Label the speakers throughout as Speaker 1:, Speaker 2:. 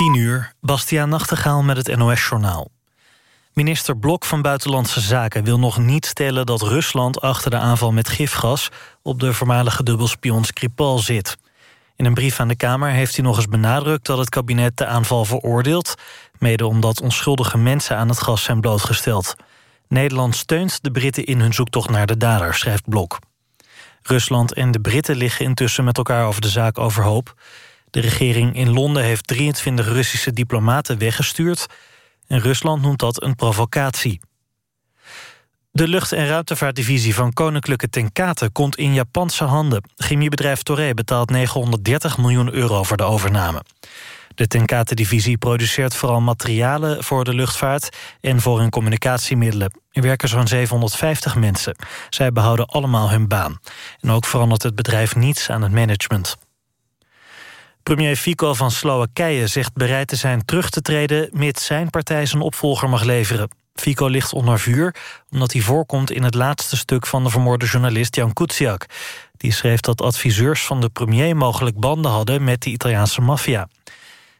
Speaker 1: 10 uur, Bastiaan Nachtegaal met het NOS-journaal. Minister Blok van Buitenlandse Zaken wil nog niet stellen... dat Rusland achter de aanval met gifgas... op de voormalige dubbelspion Skripal zit. In een brief aan de Kamer heeft hij nog eens benadrukt... dat het kabinet de aanval veroordeelt... mede omdat onschuldige mensen aan het gas zijn blootgesteld. Nederland steunt de Britten in hun zoektocht naar de dader, schrijft Blok. Rusland en de Britten liggen intussen met elkaar over de zaak overhoop... De regering in Londen heeft 23 Russische diplomaten weggestuurd... en Rusland noemt dat een provocatie. De lucht- en ruimtevaartdivisie van Koninklijke Tenkate komt in Japanse handen. Chemiebedrijf Toray betaalt 930 miljoen euro voor de overname. De Tenkate-divisie produceert vooral materialen voor de luchtvaart... en voor hun communicatiemiddelen. Er werken zo'n 750 mensen. Zij behouden allemaal hun baan. En ook verandert het bedrijf niets aan het management. Premier Fico van Slowakije zegt bereid te zijn terug te treden... mits zijn partij zijn opvolger mag leveren. Fico ligt onder vuur omdat hij voorkomt in het laatste stuk... van de vermoorde journalist Jan Kuciak. Die schreef dat adviseurs van de premier mogelijk banden hadden... met de Italiaanse maffia.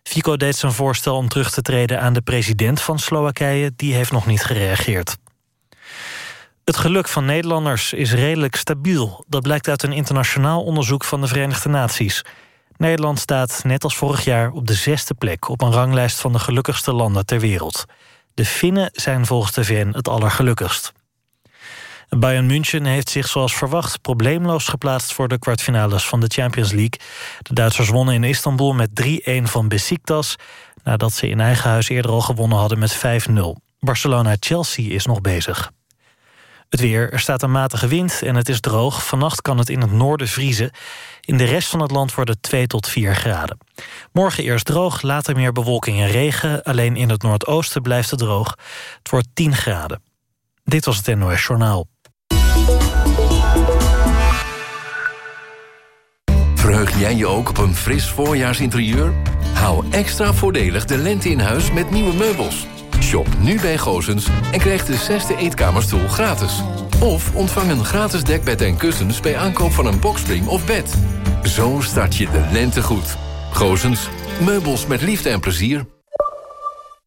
Speaker 1: Fico deed zijn voorstel om terug te treden aan de president van Slowakije. Die heeft nog niet gereageerd. Het geluk van Nederlanders is redelijk stabiel. Dat blijkt uit een internationaal onderzoek van de Verenigde Naties... Nederland staat net als vorig jaar op de zesde plek... op een ranglijst van de gelukkigste landen ter wereld. De Finnen zijn volgens de VN het allergelukkigst. Bayern München heeft zich zoals verwacht probleemloos geplaatst... voor de kwartfinales van de Champions League. De Duitsers wonnen in Istanbul met 3-1 van Besiktas... nadat ze in eigen huis eerder al gewonnen hadden met 5-0. Barcelona-Chelsea is nog bezig. Het weer, er staat een matige wind en het is droog. Vannacht kan het in het noorden vriezen. In de rest van het land wordt het 2 tot 4 graden. Morgen eerst droog, later meer bewolking en regen. Alleen in het noordoosten blijft het droog. Het wordt 10 graden. Dit was het NOS Journaal.
Speaker 2: Verheug jij je ook op een fris voorjaarsinterieur? Hou extra voordelig de lente in huis met nieuwe meubels. Shop nu bij Gozens en krijg de zesde eetkamerstoel gratis. Of ontvang een gratis dekbed en kussens bij aankoop van een boxspring of bed. Zo start je de lente goed. Gozens, meubels met liefde en plezier.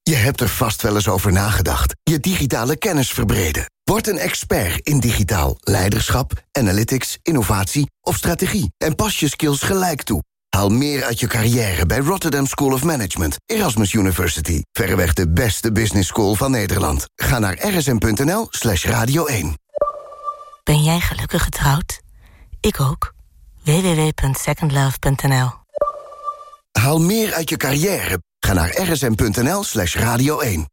Speaker 3: Je hebt er vast wel eens over nagedacht. Je digitale kennis verbreden. Word een expert in digitaal leiderschap, analytics, innovatie of strategie. En pas je skills gelijk toe. Haal meer uit je carrière bij Rotterdam School of Management, Erasmus University. Verreweg de beste business school van Nederland. Ga naar rsm.nl slash radio 1.
Speaker 4: Ben jij gelukkig getrouwd? Ik ook. www.secondlove.nl
Speaker 3: Haal meer uit je carrière. Ga naar rsm.nl slash radio 1.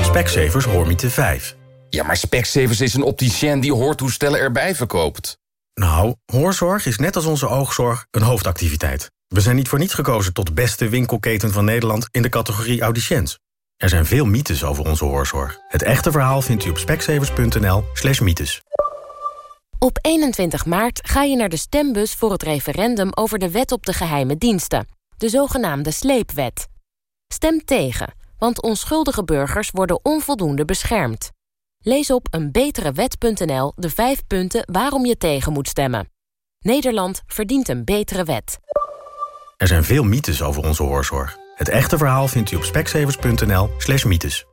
Speaker 5: Specsavers Hoormiete 5.
Speaker 6: Ja, maar Specsavers is een opticien die hoortoestellen erbij verkoopt.
Speaker 5: Nou, hoorzorg is net als onze oogzorg een hoofdactiviteit. We zijn niet voor niets gekozen tot beste winkelketen van Nederland... in de categorie audiciënt. Er zijn veel mythes over onze hoorzorg. Het echte verhaal vindt u op speksevers.nl slash mythes.
Speaker 7: Op 21 maart ga je naar de stembus voor het referendum... over de wet op de geheime diensten. De zogenaamde sleepwet. Stem tegen, want onschuldige burgers worden onvoldoende beschermd. Lees op eenbeterewet.nl de vijf punten waarom je tegen moet stemmen. Nederland verdient een betere wet.
Speaker 5: Er zijn veel mythes over onze hoorzorg. Het echte verhaal vindt u op speksevers.nl slash mythes.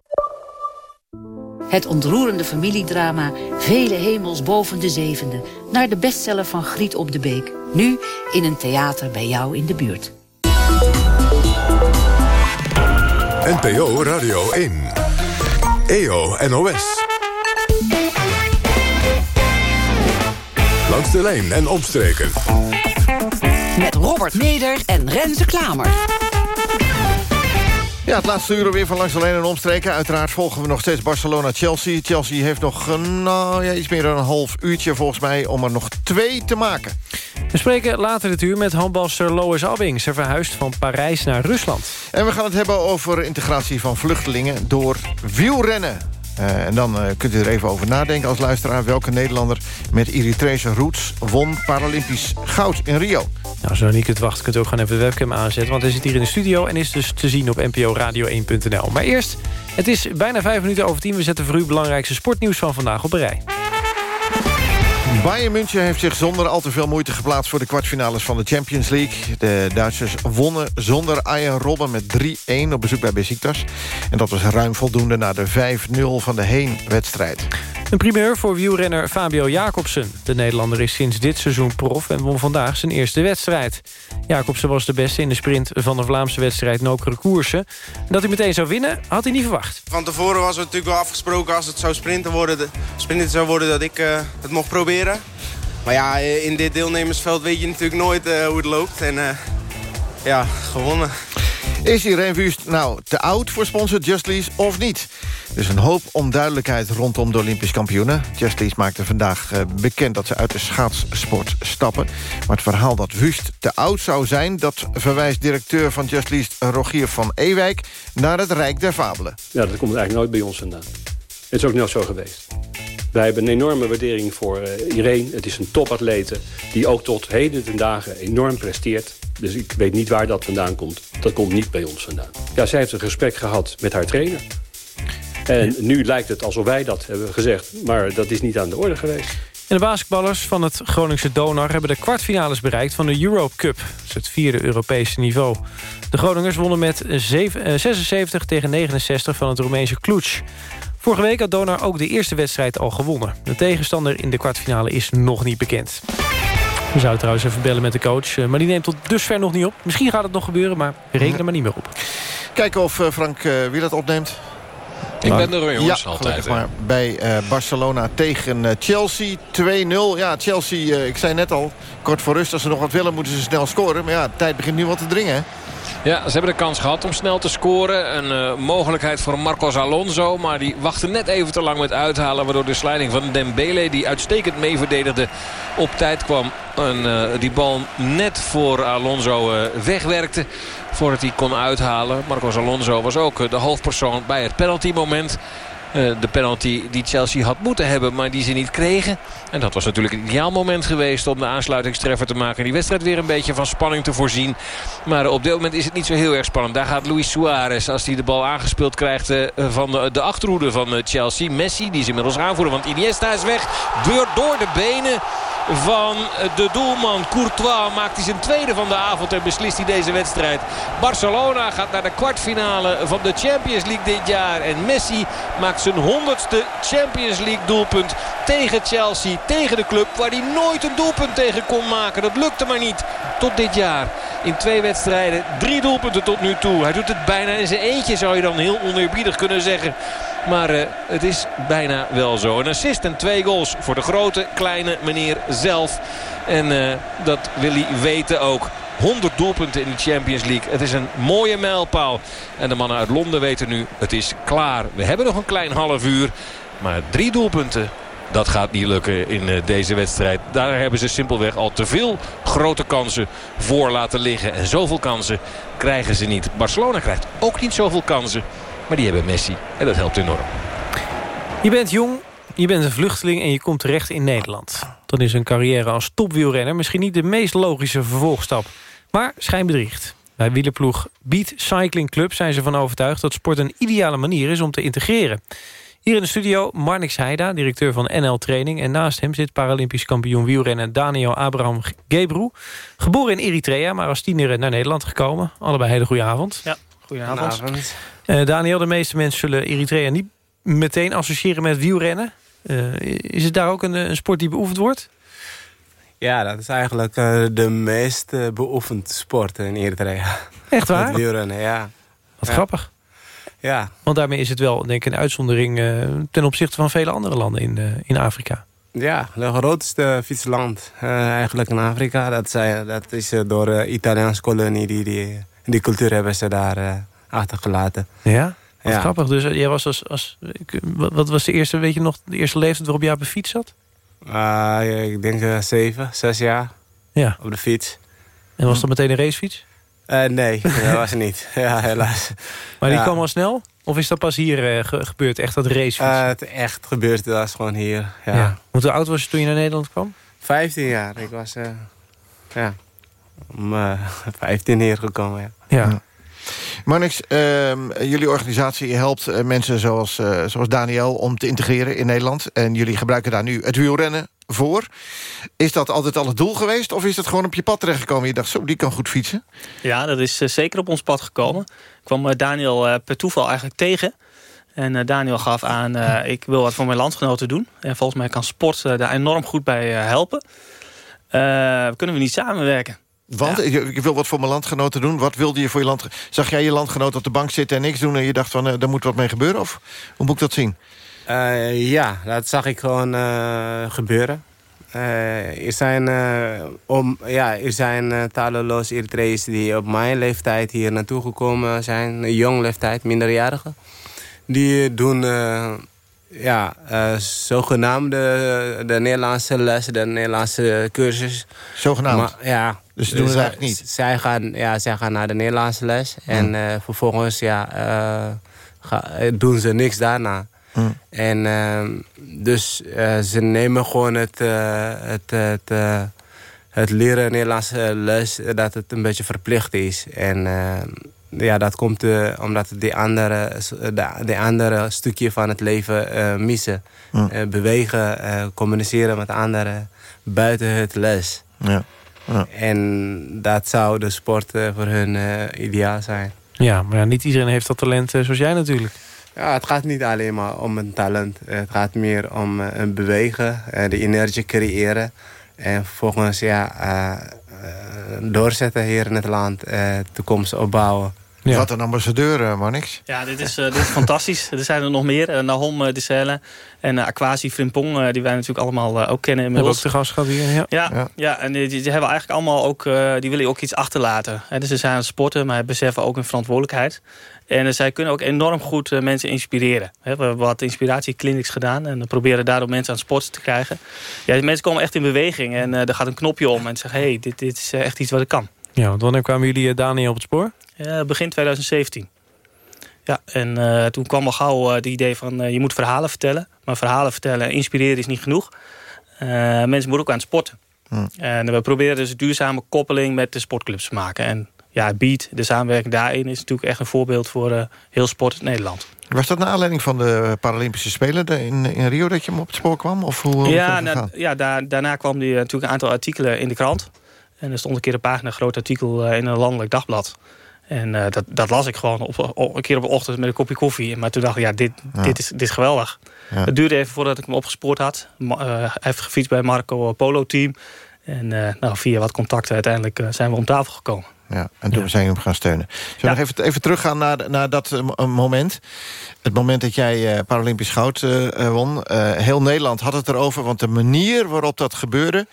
Speaker 8: Het ontroerende familiedrama Vele hemels boven de zevende... naar de bestseller van Griet op de Beek. Nu in een theater bij jou in de buurt.
Speaker 9: NPO Radio 1. EO NOS. Langs de lijn en omstreken.
Speaker 8: Met Robert Meder en Renze Klamer.
Speaker 10: Ja, het laatste uur weer van langs de lijn en omstreken. Uiteraard volgen we nog steeds Barcelona-Chelsea. Chelsea heeft nog nou, ja, iets meer dan een half uurtje volgens mij... om er nog twee te maken.
Speaker 11: We spreken later dit uur met handbalster Lois Abbing. Ze verhuist van Parijs naar Rusland.
Speaker 10: En we gaan het hebben over integratie van vluchtelingen door wielrennen. Uh, en dan uh, kunt u er even over nadenken als luisteraar... welke Nederlander met Eritrese roots won Paralympisch goud in Rio.
Speaker 11: Nou, zo niet kunt wachten, kunt u ook gewoon even de webcam aanzetten... want hij zit hier in de studio en is dus te zien op nporadio1.nl. Maar eerst, het is bijna vijf minuten over tien. We zetten voor u belangrijkste sportnieuws van vandaag op rij.
Speaker 10: Bayern München heeft zich zonder al te veel moeite geplaatst... voor de kwartfinales van de Champions League. De Duitsers wonnen zonder Arjen Robben met 3-1 op bezoek bij Besiktas. En dat was ruim voldoende na de 5-0 van de heenwedstrijd.
Speaker 11: Een primeur voor wielrenner Fabio Jacobsen. De Nederlander is sinds dit seizoen prof en won vandaag zijn eerste wedstrijd. Jacobsen was de beste in de sprint van de Vlaamse wedstrijd Nokere Koersen. Dat hij meteen zou winnen, had hij niet verwacht.
Speaker 12: Van tevoren was het natuurlijk wel afgesproken als het zou sprinten worden, de, sprinten zou worden dat ik uh, het mocht proberen. Maar ja, in dit deelnemersveld weet je natuurlijk nooit uh, hoe het loopt. En uh, ja, gewonnen.
Speaker 10: Is Irene Wust nou te oud voor sponsor Just Lease of niet? Dus een hoop onduidelijkheid rondom de Olympisch kampioenen. Just Lease maakte vandaag bekend dat ze uit de schaatsport stappen. Maar het verhaal dat Wust te oud zou zijn... dat verwijst directeur van Just Lease Rogier van Ewijk... naar het Rijk der Fabelen.
Speaker 13: Ja, dat komt eigenlijk nooit bij ons vandaan. Het is ook nooit zo geweest. Wij hebben een enorme waardering voor uh, Irene. Het is een topatlete die ook tot heden ten dagen enorm presteert. Dus ik weet niet waar dat vandaan komt. Dat komt niet bij ons vandaan. Ja, zij heeft een gesprek gehad met haar trainer. En nu lijkt het alsof wij dat hebben gezegd. Maar dat is niet aan de orde geweest.
Speaker 11: En de basketballers van het Groningse Donar hebben de kwartfinales bereikt van de Europe Cup. Dat is het vierde Europese niveau. De Groningers wonnen met 76 tegen 69 van het Roemeense Cluj. Vorige week had Donar ook de eerste wedstrijd al gewonnen. De tegenstander in de kwartfinale is nog niet bekend. We zouden trouwens even bellen met de coach. Maar die neemt tot dusver nog niet op. Misschien gaat het nog gebeuren, maar reken er maar niet meer op.
Speaker 10: Kijken of Frank uh, wie dat opneemt.
Speaker 14: Ik ben er jongens,
Speaker 10: ja,
Speaker 14: altijd.
Speaker 10: Maar bij uh, Barcelona tegen uh, Chelsea 2-0. Ja, Chelsea, uh, ik zei net al, kort voor rust... als ze nog wat willen, moeten ze snel scoren. Maar ja, de tijd begint nu wat te dringen.
Speaker 14: Ja, ze hebben de kans gehad om snel te scoren. Een mogelijkheid voor Marcos Alonso. Maar die wachtte net even te lang met uithalen. Waardoor de sliding van Dembele, die uitstekend mee verdedigde, op tijd kwam. En die bal net voor Alonso wegwerkte voordat hij kon uithalen. Marcos Alonso was ook de hoofdpersoon bij het penaltymoment. Uh, de penalty die Chelsea had moeten hebben, maar die ze niet kregen. En dat was natuurlijk een ideaal moment geweest om de aansluitingstreffer te maken. En die wedstrijd weer een beetje van spanning te voorzien. Maar op dit moment is het niet zo heel erg spannend. Daar gaat Luis Suarez als hij de bal aangespeeld krijgt uh, van de, de achterhoede van uh, Chelsea. Messi, die is inmiddels aanvoerder, want Iniesta is weg. Door, door de benen van de doelman Courtois maakt hij zijn tweede van de avond en beslist hij deze wedstrijd. Barcelona gaat naar de kwartfinale van de Champions League dit jaar. En Messi maakt zijn honderdste Champions League doelpunt tegen Chelsea. Tegen de club waar hij nooit een doelpunt tegen kon maken. Dat lukte maar niet tot dit jaar. In twee wedstrijden, drie doelpunten tot nu toe. Hij doet het bijna in zijn eentje zou je dan heel oneerbiedig kunnen zeggen. Maar uh, het is bijna wel zo. Een assist en twee goals voor de grote, kleine meneer zelf. En uh, dat wil hij weten ook. 100 doelpunten in de Champions League. Het is een mooie mijlpaal. En de mannen uit Londen weten nu, het is klaar. We hebben nog een klein half uur. Maar drie doelpunten, dat gaat niet lukken in uh, deze wedstrijd. Daar hebben ze simpelweg al te veel grote kansen voor laten liggen. En zoveel kansen krijgen ze niet. Barcelona krijgt ook niet zoveel kansen. Maar die hebben Messi. En dat helpt enorm.
Speaker 11: Je bent jong, je bent een vluchteling en je komt terecht in Nederland. Dan is een carrière als topwielrenner misschien niet de meest logische vervolgstap. Maar schijnbedriegt. Bij wielerploeg Beat Cycling Club zijn ze van overtuigd... dat sport een ideale manier is om te integreren. Hier in de studio Marnix Heida, directeur van NL Training... en naast hem zit Paralympisch kampioen wielrennen Daniel Abraham Gebroe. Geboren in Eritrea, maar als tiener naar Nederland gekomen. Allebei hele goede avond.
Speaker 15: Ja, goedenavond.
Speaker 11: avond. Uh, Daniel, de meeste mensen zullen Eritrea niet meteen associëren met wielrennen. Uh, is het daar ook een, een, sport die beoefend wordt?
Speaker 15: Ja, dat is eigenlijk uh, de meest beoefend sport in Eritrea.
Speaker 11: Echt waar?
Speaker 15: Het wielrennen, ja.
Speaker 11: Wat
Speaker 15: ja.
Speaker 11: grappig.
Speaker 15: Ja.
Speaker 11: Want daarmee is het wel denk ik, een uitzondering ten opzichte van vele andere landen in, in Afrika.
Speaker 15: Ja, de grootste fietsland eigenlijk in Afrika. Dat, zijn, dat is door de Italiaanse kolonie. Die, die, die cultuur hebben ze daar achtergelaten.
Speaker 11: Ja? Wat ja. grappig. Dus jij was als, als, wat was de eerste, weet je nog, de eerste leeftijd waarop jij op de fiets zat?
Speaker 15: Uh, ik denk uh, zeven, zes jaar.
Speaker 11: Ja.
Speaker 15: Op de fiets.
Speaker 11: En was dat meteen een racefiets?
Speaker 15: Uh, nee, dat was het niet. Ja, helaas.
Speaker 11: Maar die
Speaker 15: ja.
Speaker 11: kwam al snel? Of is dat pas hier ge gebeurd, echt dat racefiets?
Speaker 15: het echt gebeurd, dat was gewoon hier. Ja.
Speaker 11: ja. Hoe oud was je toen je naar Nederland kwam?
Speaker 15: Vijftien jaar. Ik was, ja, om vijftien hier gekomen, ja.
Speaker 11: ja.
Speaker 10: Marnix, ehm, jullie organisatie helpt eh, mensen zoals, eh, zoals Daniel... om te integreren in Nederland. En jullie gebruiken daar nu het wielrennen voor. Is dat altijd al het doel geweest? Of is het gewoon op je pad terechtgekomen? Je dacht, zo, die kan goed fietsen.
Speaker 16: Ja, dat is eh, zeker op ons pad gekomen. Ik kwam eh, Daniel eh, per toeval eigenlijk tegen. En eh, Daniel gaf aan, eh, ik wil wat voor mijn landgenoten doen. En volgens mij kan sport eh, daar enorm goed bij eh, helpen. Eh, kunnen we niet samenwerken?
Speaker 10: Want ik, ik wil wat voor mijn landgenoten doen. Wat wilde je voor je land? Zag jij je landgenoot op de bank zitten en niks doen... en je dacht van, eh, daar moet wat mee gebeuren? Of hoe moet ik dat zien?
Speaker 15: Eh, ja, dat zag ik gewoon eh, gebeuren. Er zijn, om, ja, er zijn uh, talloze Eritreërs die op mijn leeftijd hier naartoe gekomen zijn. Een jong leeftijd, minderjarigen. Die doen uh, ja, uh, zogenaamde de Nederlandse les, de Nederlandse cursus.
Speaker 10: Zogenaamd?
Speaker 15: Maar, ja.
Speaker 10: Dus ze doen het eigenlijk niet?
Speaker 15: Zij gaan, ja, zij gaan naar de Nederlandse les.
Speaker 10: Hmm.
Speaker 15: En uh, vervolgens ja, ga, doen ze niks daarna.
Speaker 10: Hmm.
Speaker 15: En uh, dus uh, ze nemen gewoon het, uh, het, het, het leren Nederlandse les, dat het een beetje verplicht is. En ja, dat komt omdat die andere, de, de andere stukje van het leven missen.
Speaker 10: Hmm.
Speaker 15: bewegen, communiceren met anderen buiten het les.
Speaker 10: Ja. Ja.
Speaker 15: En dat zou de sport voor hun ideaal zijn.
Speaker 11: Ja, maar ja, niet iedereen heeft dat talent zoals jij natuurlijk.
Speaker 15: Ja, het gaat niet alleen maar om een talent. Het gaat meer om uh, een bewegen, uh, de energie creëren. En vervolgens ja, uh, doorzetten hier in het land, toekomst opbouwen.
Speaker 10: Ja. Wat een ambassadeur, Marnix.
Speaker 16: Ja, dit is, dit is fantastisch. Er zijn er nog meer. Nahom de Selle en Aquasi Frimpong, die wij natuurlijk allemaal ook kennen inmiddels.
Speaker 11: Hebben ook de gast gehad hier, ja.
Speaker 16: Ja, ja. ja en die, die, hebben eigenlijk allemaal ook, die willen ook iets achterlaten. dus ze zijn aan het sporten, maar beseffen ook een verantwoordelijkheid. En uh, zij kunnen ook enorm goed uh, mensen inspireren. We hebben wat inspiratieclinics gedaan. En we proberen daardoor mensen aan sport te krijgen. Ja, mensen komen echt in beweging. En uh, er gaat een knopje om. En ze zeggen, hé, hey, dit, dit is echt iets wat ik kan.
Speaker 11: Ja, want wanneer kwamen jullie Daniel op het spoor?
Speaker 16: begin 2017. Ja, en toen kwam al gauw het idee van... je moet verhalen vertellen. Maar verhalen vertellen en inspireren is niet genoeg. mensen moeten ook aan het sporten.
Speaker 10: Hm.
Speaker 16: En we proberen dus een duurzame koppeling met de sportclubs te maken. En ja, Beat, de samenwerking daarin is natuurlijk echt een voorbeeld voor uh, heel sport in Nederland.
Speaker 10: Was dat naar aanleiding van de Paralympische Spelen in, in Rio dat je hem op het spoor kwam? Of hoe,
Speaker 16: ja, na, ja daar, daarna kwam hij natuurlijk een aantal artikelen in de krant. En er stond een keer een pagina groot artikel uh, in een landelijk dagblad. En uh, dat, dat las ik gewoon op, op, een keer op de ochtend met een kopje koffie. Maar toen dacht ik, ja, dit, ja. dit, is, dit is geweldig. Ja. Het duurde even voordat ik hem opgespoord had. hij heeft gefietst bij Marco Polo Team. En nou, via wat contacten uiteindelijk zijn we om tafel gekomen.
Speaker 10: Ja, en toen ja. zijn we hem gaan steunen. Zullen we ja. nog even, even teruggaan naar, naar dat uh, moment? Het moment dat jij uh, Paralympisch goud uh, won. heel Nederland had het erover, want de manier waarop dat gebeurde...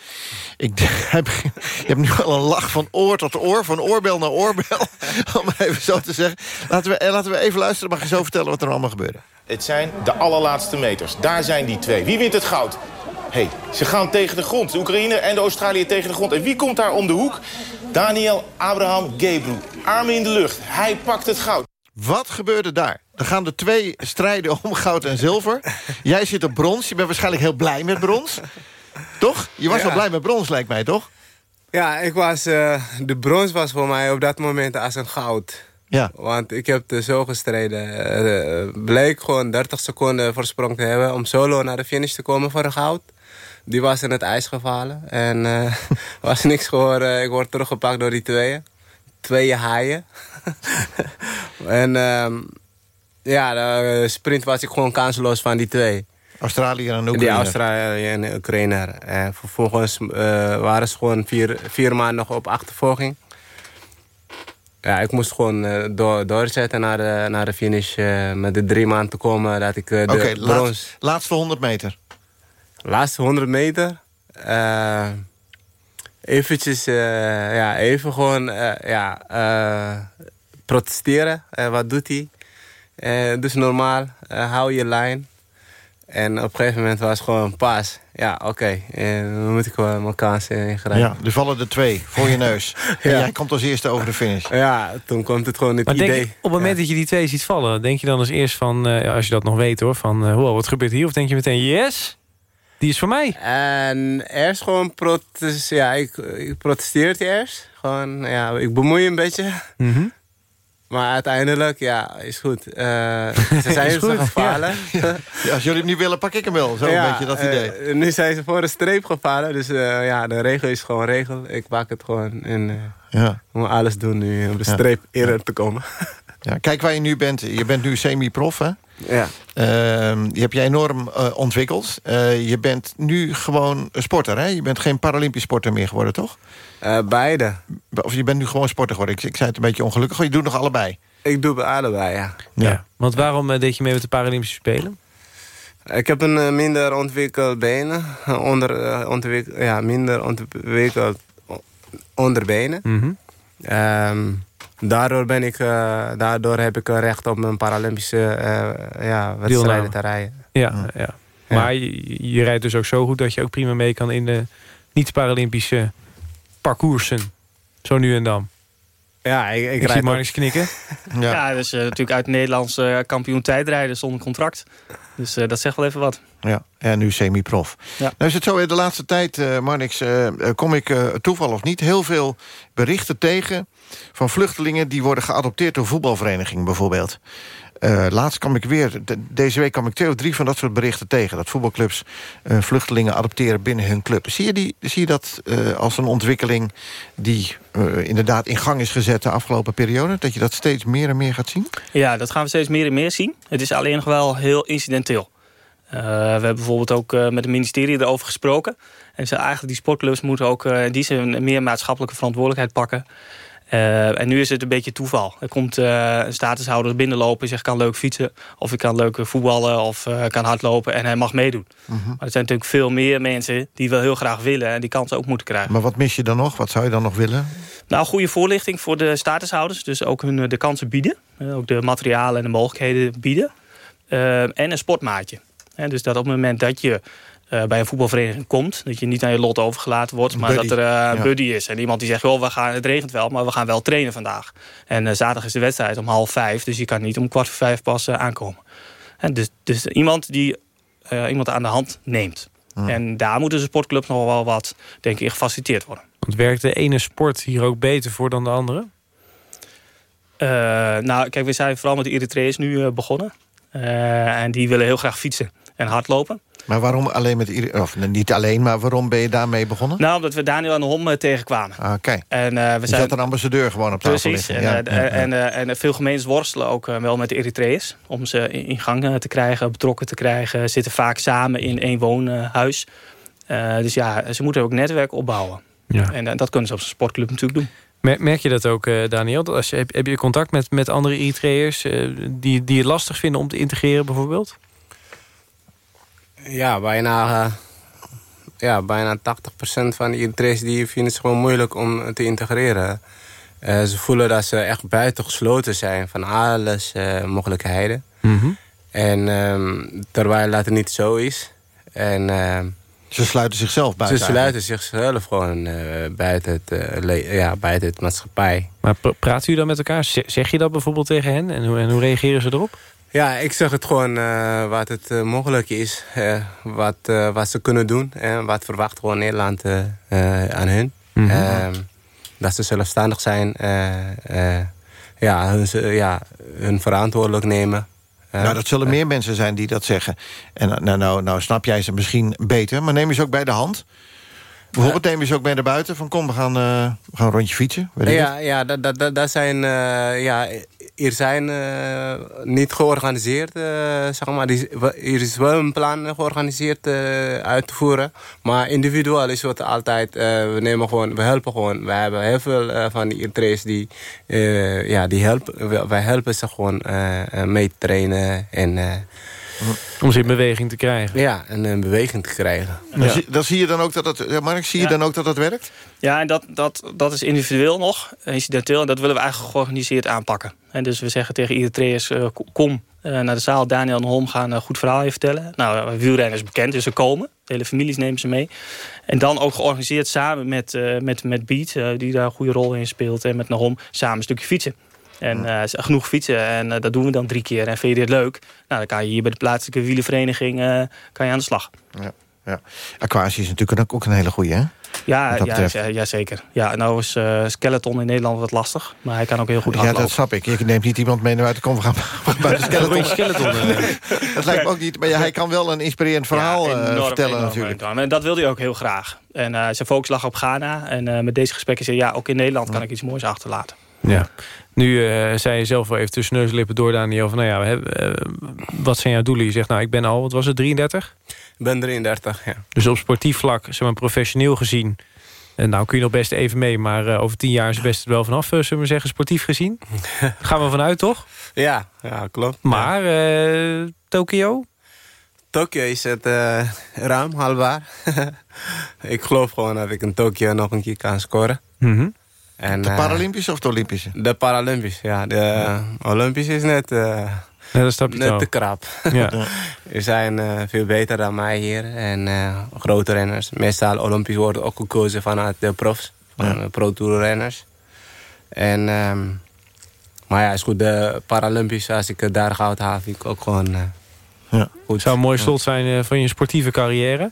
Speaker 10: Ik, heb, je hebt nu al een lach van oor tot oor, van oorbel naar oorbel... om even zo te zeggen. Laten we, laten we even luisteren, mag je zo vertellen wat er allemaal gebeurde.
Speaker 17: Het zijn de allerlaatste meters. Daar zijn die twee. Wie wint het goud? Hey, ze gaan tegen de grond. De Oekraïne en de Australië tegen de grond. En wie komt daar om de hoek? Daniel Abraham Gebru. Armen in de lucht. Hij pakt het goud.
Speaker 10: Wat gebeurde daar? Er gaan de twee strijden om goud en zilver. Jij zit op brons. Je bent waarschijnlijk heel blij met brons. Toch? Je was ja. wel blij met brons, lijkt mij, toch?
Speaker 15: Ja, ik was, uh, de brons was voor mij op dat moment als een goud.
Speaker 10: Ja.
Speaker 15: Want ik heb er zo gestreden. Uh, bleek gewoon 30 seconden voorsprong te hebben... om solo naar de finish te komen voor een goud. Die was in het ijs gevallen. En uh, was niks geworden. Ik word teruggepakt door die tweeën. Tweeën haaien. en uh, ja, de sprint was ik gewoon kansloos van die twee.
Speaker 10: Australië en Oekraïne.
Speaker 15: Die Australië en Oekraïne. En vervolgens uh, waren ze gewoon vier, vier maanden nog op achtervolging. Ja, ik moest gewoon uh, door, doorzetten naar de, naar de finish. Uh, met de drie maanden te komen dat ik de
Speaker 10: okay. Laatste, laatste 100 meter.
Speaker 15: Laatste 100 meter. Uh, eventjes, uh, ja, even gewoon, uh, ja, protesteren. wat doet hij? dus normaal, hou je lijn. En op een gegeven moment was het gewoon pas. Ja, oké, okay. dan moet ik wel mijn kans ingrijpen.
Speaker 10: Ja, er vallen er twee voor je neus. ja. En jij komt als eerste over de finish.
Speaker 15: Ja, toen komt het gewoon het
Speaker 11: maar
Speaker 15: idee.
Speaker 11: Denk je, op het moment
Speaker 15: ja.
Speaker 11: dat je die twee ziet vallen... denk je dan als eerst van, als je dat nog weet hoor... van wow, wat gebeurt hier? Of denk je meteen, yes... Die is voor mij.
Speaker 15: En eerst gewoon protesteren. Ja, ik, ik protesteerde eerst. Gewoon, ja, ik bemoei een beetje.
Speaker 11: Mm -hmm.
Speaker 15: Maar uiteindelijk, ja, is goed. Uh, ze zijn
Speaker 10: Is
Speaker 15: ze
Speaker 10: goed,
Speaker 15: gevallen.
Speaker 10: Ja. Ja, als jullie hem niet willen, pak ik hem wel. Zo een beetje dat idee.
Speaker 15: eh, nu zijn ze voor de streep gevallen. Dus eh, ja, de regel is gewoon regel. Ik pak het gewoon. En eh
Speaker 10: Ja.
Speaker 15: we moeten alles doen nu om de
Speaker 10: Ja.
Speaker 15: streep eerder te komen.
Speaker 10: Ja, kijk waar je nu bent. Je bent nu semi-prof, hè?
Speaker 15: Ja.
Speaker 10: Ehm, je hebt je enorm eh, ontwikkeld. Eh, je bent nu gewoon een sporter, hè? Je bent geen Paralympisch sporter meer geworden, toch?
Speaker 15: Eh, beide.
Speaker 10: Of je bent nu gewoon sporter geworden. Ik, ik zei het een beetje ongelukkig. Je doet nog allebei.
Speaker 15: Ik doe allebei, ja.
Speaker 10: Ja.
Speaker 11: Want waarom deed je mee met de Paralympische Spelen?
Speaker 15: Ik heb een minder ontwikkeld benen. Onder, ontwik ja, minder ontwikkeld onderbenen.
Speaker 11: Mhm.
Speaker 15: Ehm, daardoor, ben ik, eh, daardoor heb ik recht op mijn Paralympische eh, ja, wedstrijden
Speaker 11: Deelname.
Speaker 15: te rijden.
Speaker 11: Ja, ja. Maar je, je rijdt dus ook zo goed dat je ook prima mee kan in de niet-Paralympische parcoursen. Zo nu en dan.
Speaker 15: Ja, ik, ik,
Speaker 11: Ik, zie
Speaker 15: rijd
Speaker 11: Marnix knikken.
Speaker 16: Ja, dus eh, natuurlijk uit Nederlands eh, kampioen tijdrijden zonder contract. Dus eh, dat zegt wel even wat.
Speaker 10: Ja, en nu semi-prof.
Speaker 16: Ja.
Speaker 10: Nou is het zo, in de laatste tijd, eh Marnix, kom ik eh, toeval of niet... heel veel berichten tegen van vluchtelingen... die worden geadopteerd door voetbalverenigingen bijvoorbeeld. Eh, laatst kwam ik weer, de- deze week kwam ik twee of drie van dat soort berichten tegen... dat voetbalclubs eh, vluchtelingen adopteren binnen hun club. Zie je, die, zie je dat eh, als een ontwikkeling die inderdaad in gang is gezet... de afgelopen periode? Dat je dat steeds meer en meer gaat zien?
Speaker 16: Ja, dat gaan we steeds meer en meer zien. Het is alleen nog wel heel incidenteel. We hebben bijvoorbeeld ook met het ministerie erover gesproken. En ze eigenlijk die sportclubs moeten ook die zin meer maatschappelijke verantwoordelijkheid pakken. Eh, en nu is het een beetje toeval. Er komt eh, een statushouder binnenlopen en zegt... ik kan leuk fietsen, of ik kan leuk voetballen... of eh, kan hardlopen en hij mag meedoen. Maar er zijn natuurlijk veel meer mensen die wel heel graag willen... en die kans ook moeten krijgen.
Speaker 10: Maar wat mis je dan nog? Wat zou je dan nog willen?
Speaker 16: Nou, goede voorlichting voor de statushouders. Dus ook hun eh, de kansen bieden. Eh, Ook de materialen en de mogelijkheden bieden. Eh, en een sportmaatje. Dus dat op het moment dat je eh, bij een voetbalvereniging komt... dat je niet aan je lot overgelaten wordt... maar
Speaker 10: Buddy.
Speaker 16: dat er eh, een
Speaker 10: Ja.
Speaker 16: buddy is. En iemand die zegt, oh, we gaan, het regent wel... maar we gaan wel trainen vandaag. En eh, zaterdag is de wedstrijd om half vijf... dus je kan niet om kwart voor vijf pas aankomen. En dus, dus iemand die eh, iemand aan de hand neemt. En daar moeten de sportclubs nog wel wat, denk ik, gefaciliteerd worden.
Speaker 11: Want werkt de ene sport hier ook beter voor dan de andere?
Speaker 16: Eh, nou, kijk, we zijn vooral met de Eritreërs nu eh, begonnen. Eh, en die willen heel graag fietsen en hardlopen.
Speaker 10: Maar waarom alleen met... Of niet alleen, maar waarom ben je daarmee begonnen?
Speaker 16: Nou, omdat we Daniel en de Hom eh, tegenkwamen.
Speaker 10: Ah, Oké.
Speaker 16: En eh, we
Speaker 10: Je
Speaker 16: zijn
Speaker 10: zat een ambassadeur gewoon op tafel
Speaker 16: Precies.
Speaker 10: liggen.
Speaker 16: En,
Speaker 10: Ja,
Speaker 16: eh, en, eh, en veel gemeentes worstelen ook wel met de Eritreërs. Om ze in, gang te krijgen, betrokken te krijgen. Zitten vaak samen in één woonhuis. Eh, dus ja, ze moeten ook netwerk opbouwen.
Speaker 11: Ja.
Speaker 16: En dat kunnen ze op zijn sportclub natuurlijk doen.
Speaker 11: Mer- Merk je dat ook, eh, Daniel? Dat als je, heb, heb je contact met, met andere Eritreërs... die, die het lastig vinden om te integreren bijvoorbeeld?
Speaker 15: Ja, bijna, eh, ja, bijna 80% van de Eritreërs die vinden het gewoon moeilijk om te integreren. Eh, ze voelen dat ze echt buitengesloten zijn van alles eh, mogelijkheden. En ehm, terwijl dat niet zo is. En, ehm,
Speaker 10: Ze sluiten zichzelf buiten
Speaker 15: Ze sluiten zichzelf gewoon eh, buiten, het, eh, ja, buiten het maatschappij.
Speaker 11: Maar pra- praten u dan met elkaar? Zeg je dat bijvoorbeeld tegen hen? En hoe, en hoe reageren ze erop?
Speaker 15: Ja, ik zeg het gewoon eh, wat het eh, mogelijk is. wat, eh, wat ze kunnen doen. En wat verwacht gewoon Nederland aan hun.
Speaker 11: Mhm.
Speaker 15: Ehm, dat ze zelfstandig zijn. ja, hun, ja, hun verantwoordelijk nemen.
Speaker 10: Nou, dat zullen meer mensen zijn die dat zeggen. En nou, nou, nou snap jij ze misschien beter, maar neem je ze ook bij de hand. Bijvoorbeeld neem je ze ook mee naar buiten. Van kom, we gaan, we gaan een rondje fietsen. Weet
Speaker 15: ja, ja, dat, dat, dat, zijn, ja, hier zijn eh, niet georganiseerd, eh, zeg maar. Hier is wel een plan georganiseerd eh, uit te voeren. Maar individueel is het altijd, we nemen gewoon, we helpen gewoon. We hebben heel veel van die Eritreërs die, ja, die helpen, wij- helpen ze gewoon mee trainen en... eh,
Speaker 11: Om ze in beweging te krijgen.
Speaker 15: Ja, en een beweging te krijgen.
Speaker 10: Dan, zie, dan zie je dan ook dat het, Mark, zie je
Speaker 16: Ja.
Speaker 10: dan ook dat het werkt?
Speaker 16: Ja, en dat, dat, dat is individueel nog, incidenteel. En dat willen we eigenlijk georganiseerd aanpakken. En dus we zeggen tegen Eritreërs, eh, kom eh, naar de zaal. Daniel en Holm gaan een goed verhaal je vertellen. Nou, wielrennen is bekend, dus ze komen. De hele families nemen ze mee. En dan ook georganiseerd samen met, eh, met, met Beat, eh, die daar een goede rol in speelt. En met Nahom samen een stukje fietsen. En eh, genoeg fietsen. En eh, dat doen we dan drie keer. En vind je dit leuk? Nou, dan kan je hier bij de plaatselijke wielenvereniging eh, kan je aan de slag.
Speaker 10: Ja, ja. Aquatie is natuurlijk ook- ook een hele goeie, hè?
Speaker 16: Ja, ja, ja, ja, zeker. Ja, nou is eh, skeleton in Nederland wat lastig. Maar hij kan ook heel goed
Speaker 10: Ja,
Speaker 16: hardlopen.
Speaker 10: dat snap ik. Je neemt niet iemand mee naar buiten. Kom, we gaan buiten skeleton.
Speaker 16: Rondje skeleton.
Speaker 10: Nee, dat lijkt me ook niet. Maar ja, hij kan wel een inspirerend verhaal eh,
Speaker 16: Enorm,
Speaker 10: vertellen
Speaker 16: enorm,
Speaker 10: natuurlijk.
Speaker 16: enorm. En dat wilde hij ook heel graag. En eh, zijn focus lag op Ghana. En eh, met deze gesprekken zei hij... ja, ook in Nederland kan ik iets moois achterlaten.
Speaker 11: Ja. Nu eh, zei je zelf wel even tussen neus en lippen door, Daniel... van nou ja, hè, eh, wat zijn jouw doelen? Je zegt, nou, ik ben al, wat was het, 33?
Speaker 15: Ik ben 33, ja.
Speaker 11: Dus op sportief vlak, zeg maar, professioneel gezien... En nou kun je nog best even mee, maar eh, over tien jaar is het best wel vanaf, eh, zullen we zeggen, sportief gezien. Gaan we vanuit, toch?
Speaker 15: Ja, ja klopt.
Speaker 11: Maar eh, Tokio?
Speaker 15: Tokio is het eh, ruim, haalbaar. ik geloof gewoon dat ik in Tokio nog een keer kan scoren.
Speaker 11: Mhm.
Speaker 15: En,
Speaker 10: De
Speaker 15: eh,
Speaker 10: Paralympische of de Olympische?
Speaker 15: De Paralympische, ja. De Olympische is net, eh, net
Speaker 11: wel.
Speaker 15: te krap.
Speaker 11: Ja.
Speaker 15: Er zijn eh, veel beter dan mij hier. En eh, grote renners. Meestal Olympisch worden ook gekozen vanuit de profs. Van de pro tour renners. En, ehm, maar ja, is goed. De Paralympisch, als ik het daar goud haal, vind ik ook gewoon eh,
Speaker 10: ja.
Speaker 15: goed.
Speaker 11: zou een mooi slot zijn eh, van je sportieve carrière.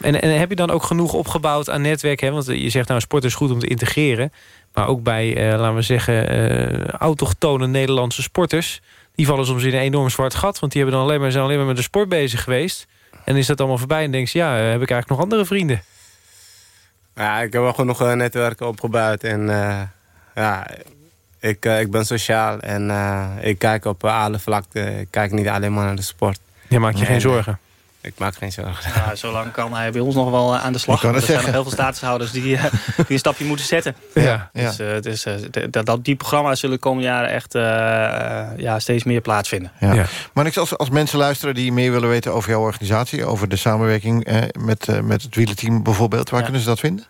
Speaker 11: En, en heb je dan ook genoeg opgebouwd aan netwerk? Hè? Want je zegt nou, sport is goed om te integreren. Maar ook bij, eh, laten we zeggen, eh, autochtone Nederlandse sporters... die vallen soms in een enorm zwart gat. Want die hebben dan alleen maar, zijn alleen maar met de sport bezig geweest. En is dat allemaal voorbij en denk je... ja, eh, heb ik eigenlijk nog andere vrienden?
Speaker 15: Ja, ik heb wel genoeg eh, netwerken opgebouwd. En ja, ik, ik ben sociaal. En ik kijk op alle vlakten. Ik kijk niet alleen maar naar de sport.
Speaker 11: Je maakt je geen zorgen?
Speaker 15: Ik maak geen zorgen.
Speaker 16: Ja, zolang kan hij bij ons nog wel eh, aan de slag. Er zijn nog heel veel statushouders die, eh, die een stapje moeten zetten.
Speaker 11: Ja,
Speaker 16: Dus, eh, dus de- dat, dat, die programma's zullen de komende jaren echt ja, steeds meer plaatsvinden.
Speaker 10: Ja. Maar niks als, als mensen luisteren die meer willen weten over jouw organisatie... over de samenwerking eh, met, eh, met het wielerteam bijvoorbeeld... waar kunnen ze dat vinden?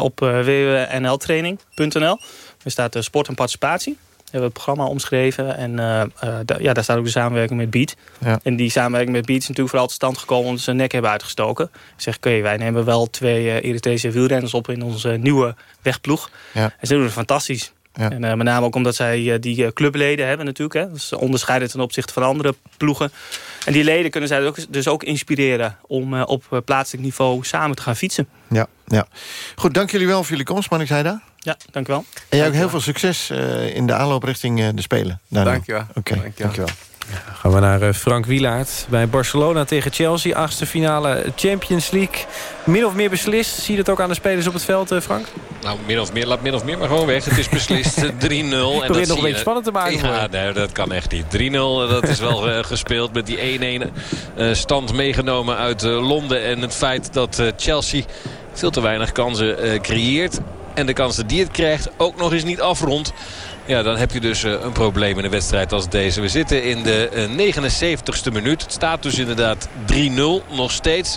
Speaker 16: Op uh, www.nltraining.nl. Er staat sport en participatie. We hebben het programma omschreven. En eh, eh, ja, daar staat ook de samenwerking met Beat.
Speaker 10: Ja.
Speaker 16: En die samenwerking met Beat is natuurlijk vooral tot stand gekomen... omdat ze hun nek hebben uitgestoken. Ik zeg, oké, wij nemen wel twee eh Eritrese wielrenners op... in onze nieuwe wegploeg.
Speaker 10: Ja.
Speaker 16: En ze doen het fantastisch.
Speaker 10: Ja.
Speaker 16: En met name ook omdat zij die clubleden hebben natuurlijk. Hè. Dat is onderscheiden ten opzichte van andere ploegen. En die leden kunnen zij ook, dus ook inspireren... om op plaatselijk niveau samen te gaan fietsen.
Speaker 10: Ja, ja. Goed, dank jullie wel voor jullie komst, Manik Heida.
Speaker 16: Ja, dank u wel.
Speaker 10: En jij ook heel veel succes eh, in de aanloop richting eh, de Spelen. Daniel.
Speaker 15: Dank je wel.
Speaker 10: Oké, dank je wel.
Speaker 11: Gaan we naar eh, Frank Wielaert bij Barcelona tegen Chelsea. Achtste finale Champions League. Min of meer beslist. Zie je dat ook aan de spelers op het veld, eh, Frank?
Speaker 14: Nou, min of meer, laat min of meer maar gewoon weg. Het is beslist eh, 3-0. en dat
Speaker 11: nog een
Speaker 14: zie je-
Speaker 11: beetje spannend te maken
Speaker 14: Ja, nee, dat kan echt niet. 3-0, dat is wel gespeeld met die 1-1 eh, stand meegenomen uit eh, Londen. En het feit dat eh, Chelsea veel te weinig kansen eh, creëert. En de kansen die het krijgt ook nog eens niet afrondt. Ja, dan heb je dus eh, een probleem in een wedstrijd als deze. We zitten in de eh, 79ste minuut. Het staat dus inderdaad 3-0 nog steeds.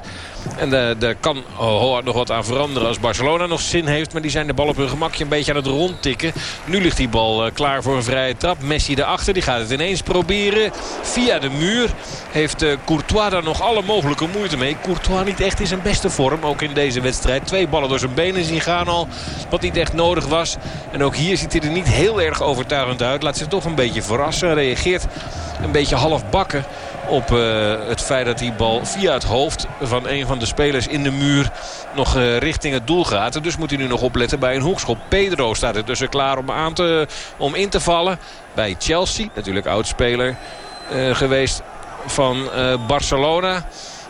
Speaker 14: En eh, daar kan oh, Howard nog wat aan veranderen als Barcelona nog zin heeft. Maar die zijn de bal op hun gemakje een beetje aan het rondtikken. Nu ligt die bal eh, klaar voor een vrije trap. Messi erachter, die gaat het ineens proberen. Via de muur heeft eh, Courtois daar nog alle mogelijke moeite mee. Courtois niet echt in zijn beste vorm, ook in deze wedstrijd. Twee ballen door zijn benen zien gaan al, wat niet echt nodig was. En ook hier ziet hij er niet heel erg overtuigend uit. Laat zich toch een beetje verrassen. Reageert een beetje half bakken op eh, het feit dat die bal via het hoofd van een van de spelers in de muur nog eh, richting het doel gaat. Dus moet hij nu nog opletten bij een hoekschop. Pedro staat er tussen klaar om, aan te, om in te vallen bij Chelsea. Natuurlijk oudspeler eh, geweest van Barcelona.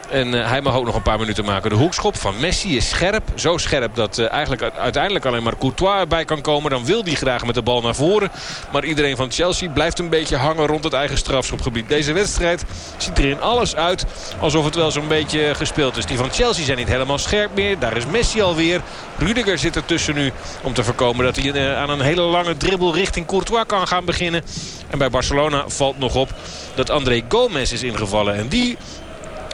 Speaker 14: En eh, hij mag ook nog een paar minuten maken. De hoekschop van Messi is scherp. Zo scherp dat eh, eigenlijk uiteindelijk alleen maar Courtois erbij kan komen. Dan wil hij graag met de bal naar voren. Maar iedereen van Chelsea blijft een beetje hangen rond het eigen strafschopgebied. Deze wedstrijd ziet er in alles uit alsof het wel zo'n beetje gespeeld is. Die van Chelsea zijn niet helemaal scherp meer. Daar is Messi alweer. Rudiger zit ertussen nu om te voorkomen dat hij eh, aan een hele lange dribbel richting Courtois kan gaan beginnen. En bij Barcelona valt nog op dat André Gomez is ingevallen. En die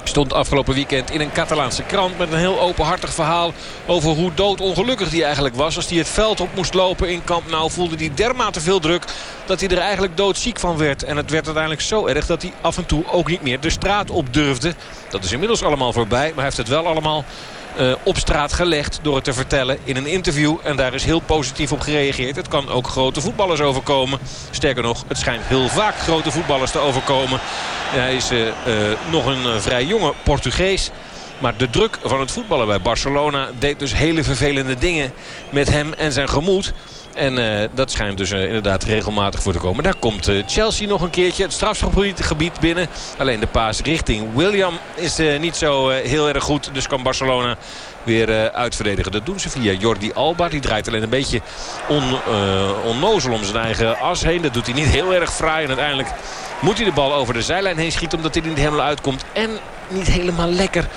Speaker 14: Stond afgelopen weekend in een Catalaanse krant met een heel openhartig verhaal over hoe doodongelukkig hij eigenlijk was. Als hij het veld op moest lopen in Camp Nou voelde hij dermate veel druk dat hij er eigenlijk doodziek van werd. En het werd uiteindelijk zo erg dat hij af en toe ook niet meer de straat op durfde. Dat is inmiddels allemaal voorbij, maar hij heeft het wel allemaal eh, op straat gelegd door het te vertellen in een interview. En daar is heel positief op gereageerd. Het kan ook grote voetballers overkomen. Sterker nog, het schijnt heel vaak grote voetballers te overkomen. Hij is eh, eh, nog een vrij jonge Portugees.
Speaker 18: Maar de druk van het voetballen bij Barcelona deed dus hele vervelende dingen met hem en zijn gemoed. En uh, dat schijnt dus uh, inderdaad regelmatig voor te komen. Daar komt uh, Chelsea nog een keertje het strafschopgebied binnen. Alleen de paas richting William is niet zo heel erg goed. Dus kan Barcelona weer uitverdedigen. Dat doen ze via Jordi Alba. Die draait alleen een beetje on, onnozel om zijn eigen as heen. Dat doet hij niet heel erg fraai. En uiteindelijk moet hij de bal over de zijlijn heen schieten. Omdat hij niet helemaal uitkomt. En niet helemaal lekker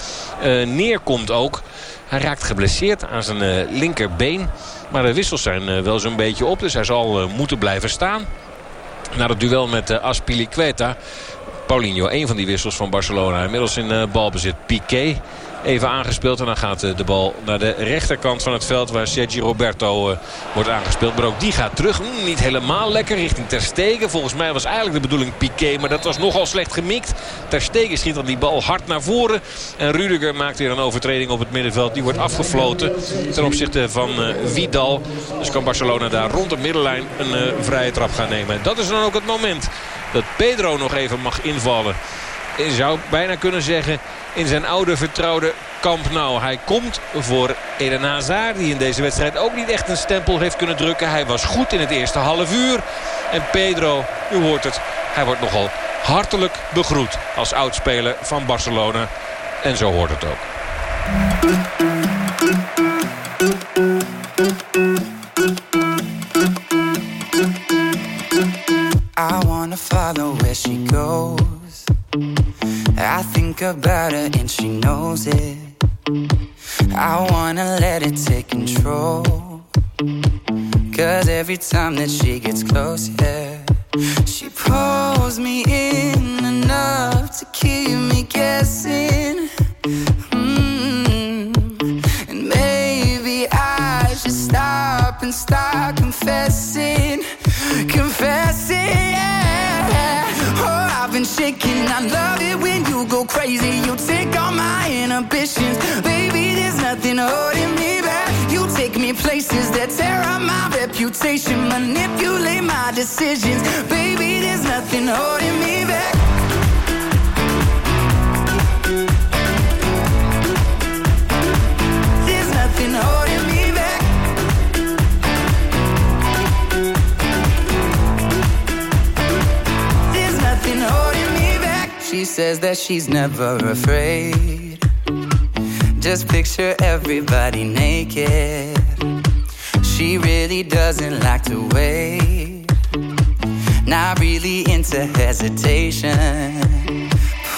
Speaker 18: neerkomt ook. Hij raakt geblesseerd aan zijn linkerbeen. Maar de wissels zijn eh, wel zo'n beetje op. Dus hij zal eh, moeten blijven staan. Na het duel met uh, Aspilicueta. Paulinho, een van die wissels van Barcelona. Inmiddels in balbezit. Piqué even aangespeeld. En dan gaat eh, de bal naar de rechterkant van het veld waar Sergi Roberto eh, wordt aangespeeld. Maar ook die gaat terug. Mm, niet helemaal lekker richting Ter Stegen. Volgens mij was eigenlijk de bedoeling Piqué. Maar dat was nogal slecht gemikt. Ter Stegen schiet dan die bal hard naar voren. En Rudiger maakt weer een overtreding op het middenveld. Die wordt afgefloten ten opzichte van uh, Vidal. Dus kan Barcelona daar rond de middenlijn een vrije trap gaan nemen. Dat is dan ook het moment dat Pedro nog even mag invallen. Je zou bijna kunnen zeggen in zijn oude vertrouwde Camp Nou. Hij komt voor Eden Hazard die in deze wedstrijd ook niet echt een stempel heeft kunnen drukken. Hij was goed in het eerste half uur. En Pedro, u hoort het, hij wordt nogal hartelijk begroet als oudspeler van Barcelona. En zo hoort het ook. I think about her and she knows it. I wanna let it take control. Cause every time that she gets close, yeah, she pulls me in enough to keep me guessing. Inhibitions. Baby, there's nothing holding me back. You take me places that tear up my reputation. Manipulate my decisions. Baby, there's nothing holding me back. There's nothing holding me back. There's nothing holding me back. She says that she's never afraid. Just picture everybody naked. She really doesn't like to wait. Not really into hesitation.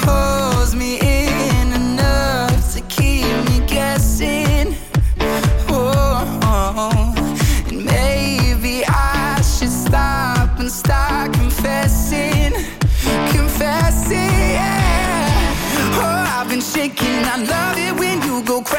Speaker 18: Pulls me in enough to keep me guessing. Oh, and maybe I should stop and start confessing. Confessing, yeah. Oh, I've been shaking. I love